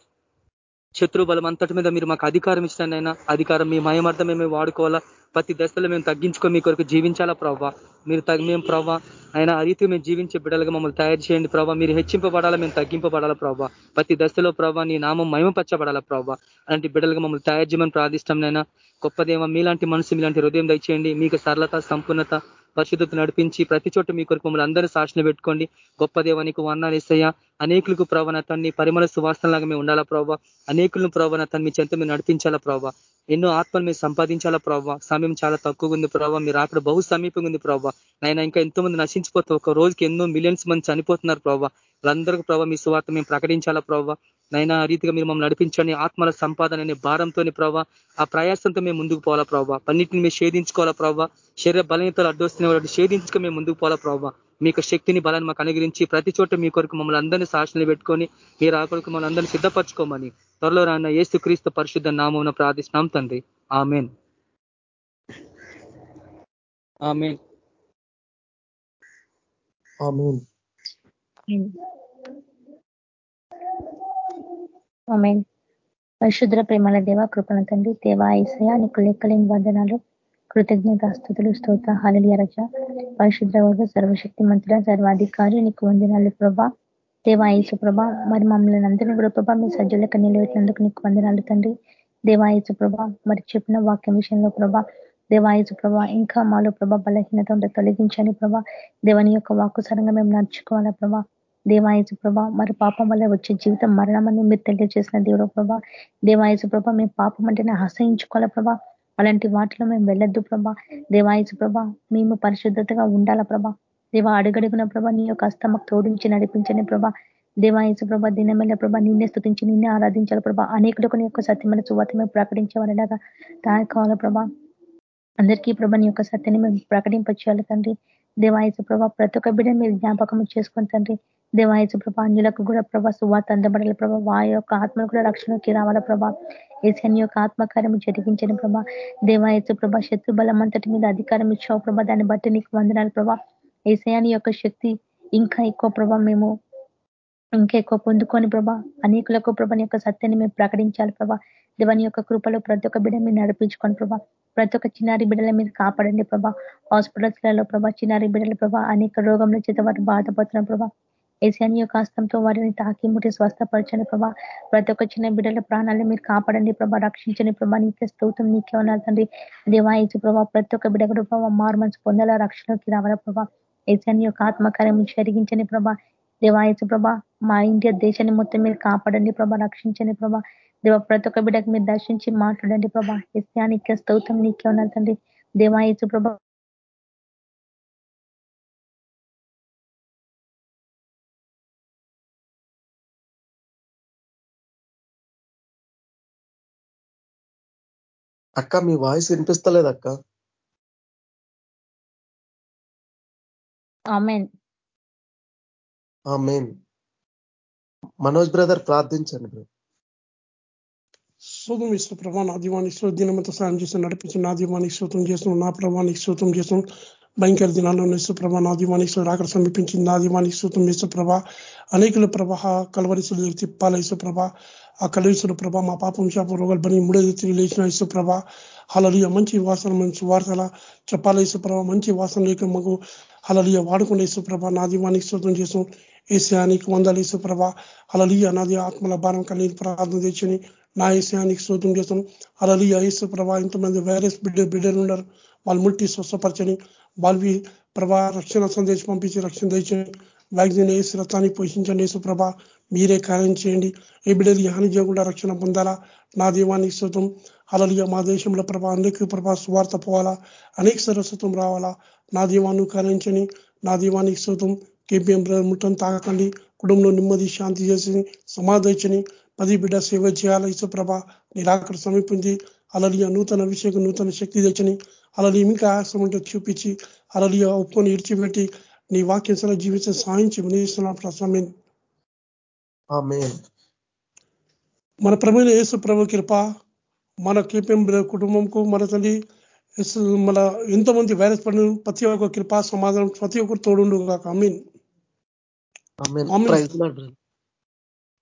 Speaker 5: శత్రు బలం అంతటి మీద మీరు మాకు అధికారం ఇచ్చినైనా అధికారం మీ మయమార్థమే మేము వాడుకోవాలా. ప్రతి దశలో మేము తగ్గించుకొని మీ కొరకు జీవించాలా ప్రవ్వా? మీరు మేము ప్రవ్వా? ఆయన ఆ రీతి మేము జీవించే బిడ్డలుగా మమ్మల్ని తయారు చేయండి ప్రభావ మీరు హెచ్చింపబడాలా మేము తగ్గింపబడాలా ప్రభావ ప్రతి దశలో ప్రభావ నీ నామం మయమపరచబడాలా ప్రభావ అలాంటి బిడ్డలుగా మమ్మల్ని తయారు చేయమని ప్రార్థిష్టంనైనా గొప్పదేమో మీలాంటి మనసు మీలాంటి హృదయం దయచేయండి. మీకు సరళత సంపూర్ణత పరిశుద్ధత నడిపించి ప్రతి చోట మీ కొరకు మమ్మల్ని అందరూ సాక్షిని పెట్టుకోండి. గొప్ప దేవానికి వర్ణాలు ఇస్తాయా అనేకులకు ప్రవణతన్ని పరిమళ సువాసనలాగా మేము ఉండాలా ప్రభావ అనేకులను ప్రవణతన్ని మీ చెంత మీరు నడిపించాలా ప్రభావ ఎన్నో ఆత్మలు మీరు సంపాదించాలా ప్రభావ సమయం చాలా తక్కువగా ఉంది ప్రభావ మీరు అక్కడ బహు సమీపంగా ఉంది ప్రభావ నైనా ఇంకా ఎంతో మంది నశించిపోతే ఒక రోజుకి ఎన్నో మిలియన్స్ మంది చనిపోతున్నారు ప్రభావ వాళ్ళందరికీ ప్రభావ మీ సువార్త మేము ప్రకటించాలా ప్రభావ నైనా రీతిగా మీరు మమ్మల్ని నడిపించండి. ఆత్మల సంపాదన అనే భారంతో ప్రభావ ఆ ప్రయాసంతో మేము ముందుకు పోవాలా ప్రభావ పన్నిటిని మేము షేధించుకోవాలా ప్రభావ శరీర బలహీతలు అడ్డొస్తున్న వాటి షేధించుకు మేము ముందుకు పోవాలా ప్రభావ మీకు శక్తిని బలాన్ని మాకు అనుగ్రహించి ప్రతి చోట మీ కొరకు మమ్మల్ని అందరినీ సాక్షులు పెట్టుకొని మీరు ఆ కొరకు మమ్మల్ని అందరినీ సిద్ధపరచుకోమని త్వరలో రాన్న ఏసు క్రీస్తు పరిశుద్ధ నామం ప్రార్థిస్తున్నాం తండ్రి. ఆమెన్. ఆమెన్.
Speaker 2: ఆమెన్. పరిశుద్ర ప్రేమల దేవ కృపణ తండ్రి దేవా ఈసయ నీకు లెక్కలేని వందనాలు కృతజ్ఞత స్థుతులు స్తోత్ర హాలియ రజ. పరిశుద్ర వర్గ సర్వశక్తి మంత్రుల సర్వాధికారి నీకు వందనాలు ప్రభా. దేవాయసు ప్రభ మరి మమ్మల్ని అందరినీ కూడా ప్రభా మీ సజ్జులకు నిలబెట్టినందుకు నీకు వందనాలు తండ్రి. దేవాయసు ప్రభ మరి చెప్పిన వాక్యం విషయంలో ప్రభా దేవాయసు ప్రభ ఇంకా మాలో ప్రభ బలహీనత ఉంటే తొలగించని ప్రభా. దేవని యొక్క వాక్కు సరంగా మేము నడుచుకోవాలా ప్రభా. దేవాయసు ప్రభ మరి పాపం వల్ల వచ్చే జీవితం మరణం అని మీరు తెలియజేసిన దేవుడు ప్రభా. దేవాయసు ప్రభ మేము పాపం అంటేనే హసయించుకోవాలా ప్రభా? అలాంటి వాటిలో మేము వెళ్ళొద్దు ప్రభా. దేవాయసు ప్రభ మేము పరిశుద్ధతగా ఉండాలా ప్రభా? దేవ అడుగడుగున ప్రభ నీ యొక్క అస్తమకు తోడించి నడిపించని ప్రభా. దేవాయసు ప్రభ దినమెల్ల ప్రభ నిన్నే స్థుతించి నిన్నే ఆరాధించాలి ప్రభా? అనేకులకు నీ యొక్క సత్యమైన సువాత మేము ప్రకటించేవారిలాగా తయారు కావాలా ప్రభా? అందరికీ ప్రభ నీ యొక్క సత్యాన్ని మేము ప్రకటింపచేయాలి తండ్రి. దేవాయసు ప్రభ ప్రతి ఒక్క బిడ్డ మీరు జ్ఞాపకం చేసుకుని తండ్రి దేవాయసు ప్రభా అన్యులకు కూడా ప్రభా సువాత అందబడాల ప్రభా వారి యొక్క ఆత్మలు కూడా రక్షణకి రావాల ప్రభా. ఏసన్ యొక్క ఆత్మకార్యం జరిగించిన ప్రభా. దేవాయసు ప్రభా శత్రు బలం అంతటి మీద అధికారం ఇచ్చావు ప్రభా. దాన్ని బట్టి నీకు వందనాలు ప్రభా. ఏసయాని యొక్క శక్తి ఇంకా ఎక్కువ ప్రభా మేము ఇంకా ఎక్కువ పొందుకొని ప్రభా అనేకులకు ప్రభాని యొక్క సత్యాన్ని మేము ప్రకటించాలి ప్రభా. దేవాని యొక్క కృపలో ప్రతి ఒక్క బిడ్డ మీరు నడిపించుకోండి ప్రభా. ప్రతి ఒక్క చిన్నారి బిడ్డల మీద కాపాడండి ప్రభా. హాస్పిటల్స్లలో ప్రభా చిన్నారి బిడ్డల ప్రభా అనేక రోగంలో చేత వారు బాధపడుతున్న ప్రభా. ఏసాని యొక్క హస్తంతో వారిని తాకి ముట్టి స్వస్థపరచండి ప్రభా. ప్రతి ఒక్క చిన్న బిడ్డల ప్రాణాలను మీరు కాపాడండి ప్రభా. రక్షించండి ప్రభా. నీకే స్తోత్రం నీకే ఉన్నారు తండ్రి. దేవాయచు ప్రభా ప్రతి ఒక్క బిడ్డ కూడా ప్రభావ మారు మనసు పొందాల రక్షణకి రావాల ప్రభా. ఏసాని యొక్క ఆత్మకార్యం జరిగించని ప్రభా. దేవాయచు ప్రభా మా ఇండియా దేశాన్ని మొత్తం మీరు కాపాడండి ప్రభా. రక్షించండి ప్రభా. దేవ ప్రతి ఒక్క బిడ్డకు మీరు దర్శించి మాట్లాడండి ప్రభా. ఎస్యానికి స్తోత్రం నీకే ఉన్నారు తండ్రి. దేవాయచు ప్రభా
Speaker 3: అక్క మీ వాయిస్ వినిపిస్తలేదు అక్క మనోజ్ బ్రదర్ ప్రార్థించండి బ్రదర్.
Speaker 1: శోధం ఇస్తూ ప్రభా నా దీవానికి దినమంతా సాయం చేసి నడిపించి నా దీవానికి శోతం చేస్తున్నాం నా ప్రభానికి శోతం చేస్తున్నాం. భయంకర దినాల్లో నిశ్వప్రభ నా దీవానికి రాకడ సమీపించింది నా దీవానికి శోతం ఇస్తూ అనేకుల ప్రభా కలవరిసులు తిప్పాల ఇసు ఆ కలిసుడు ప్రభ మా పాపం శాపం రోగాలు బని మూడో తిరిగి లేచిన ఇసు హలలియ మంచి వాసన మంచి వార్తల చెప్పాల ఇసు మంచి వాసన లేక మాకు హలలియ వాడుకునే ఇసు నా దీవానికి శోతం చేసాం ఏసయానికి వందలు ఇసు హలలియ నాది ఆత్మల భారం కలిగి ప్రార్థన తెచ్చని నా ఏసయానికి శోతం చేస్తాం హలలియ ఇసు ప్రభ ఇంతమంది వైరస్ బిడ్డ బిడ్డలు ఉన్నారు. వాళ్ళు ముట్టి స్వస్థపరచని బాల్వి ప్రభా రక్షణ సందేశం పంపించి రక్షణ తెచ్చని వ్యాక్సిన్ వేసి రక్తాన్ని పోషించండి యేసు ప్రభ. మీరే కార్యం చేయండి. ఏ బిడ్డలు హాని చేయకుండా రక్షణ పొందాలా? నా దీవానికి శుతం అలలిగా మా దేశంలో ప్రభా అనేక ప్రభా సువార్త పోవాలా? అనేక సరస్వతం రావాలా? నా దీవాన్ని కార్యించని నా దీవానికి శుతం కేపీఎం ముట్టం తాగకండి కుటుంబంలో నెమ్మది శాంతి చేసి సమాధించని పది బిడ్డ సేవ చేయాలా ఇసుప్రభ నిరాకర సమీపించి అలలిగా నూతన అభిషేకం నూతన శక్తి తెచ్చని అలలి ఇంకా ఆయాసం ఉంటే చూపించి అలలియ ఒప్పుకొని ఇడిచిపెట్టి నీ వాక్యం సరే జీవించే సాయం చేయమని మన ప్రమేణ యేసు ప్రభు కృప మన కేపీఎం కుటుంబంకు మన తల్లి మన ఎంతోమంది వైరస్ పడిన ప్రతి ఒక్క కృప సమాధానం ప్రతి ఒక్కరు తోడుండు కాక
Speaker 3: అమీన్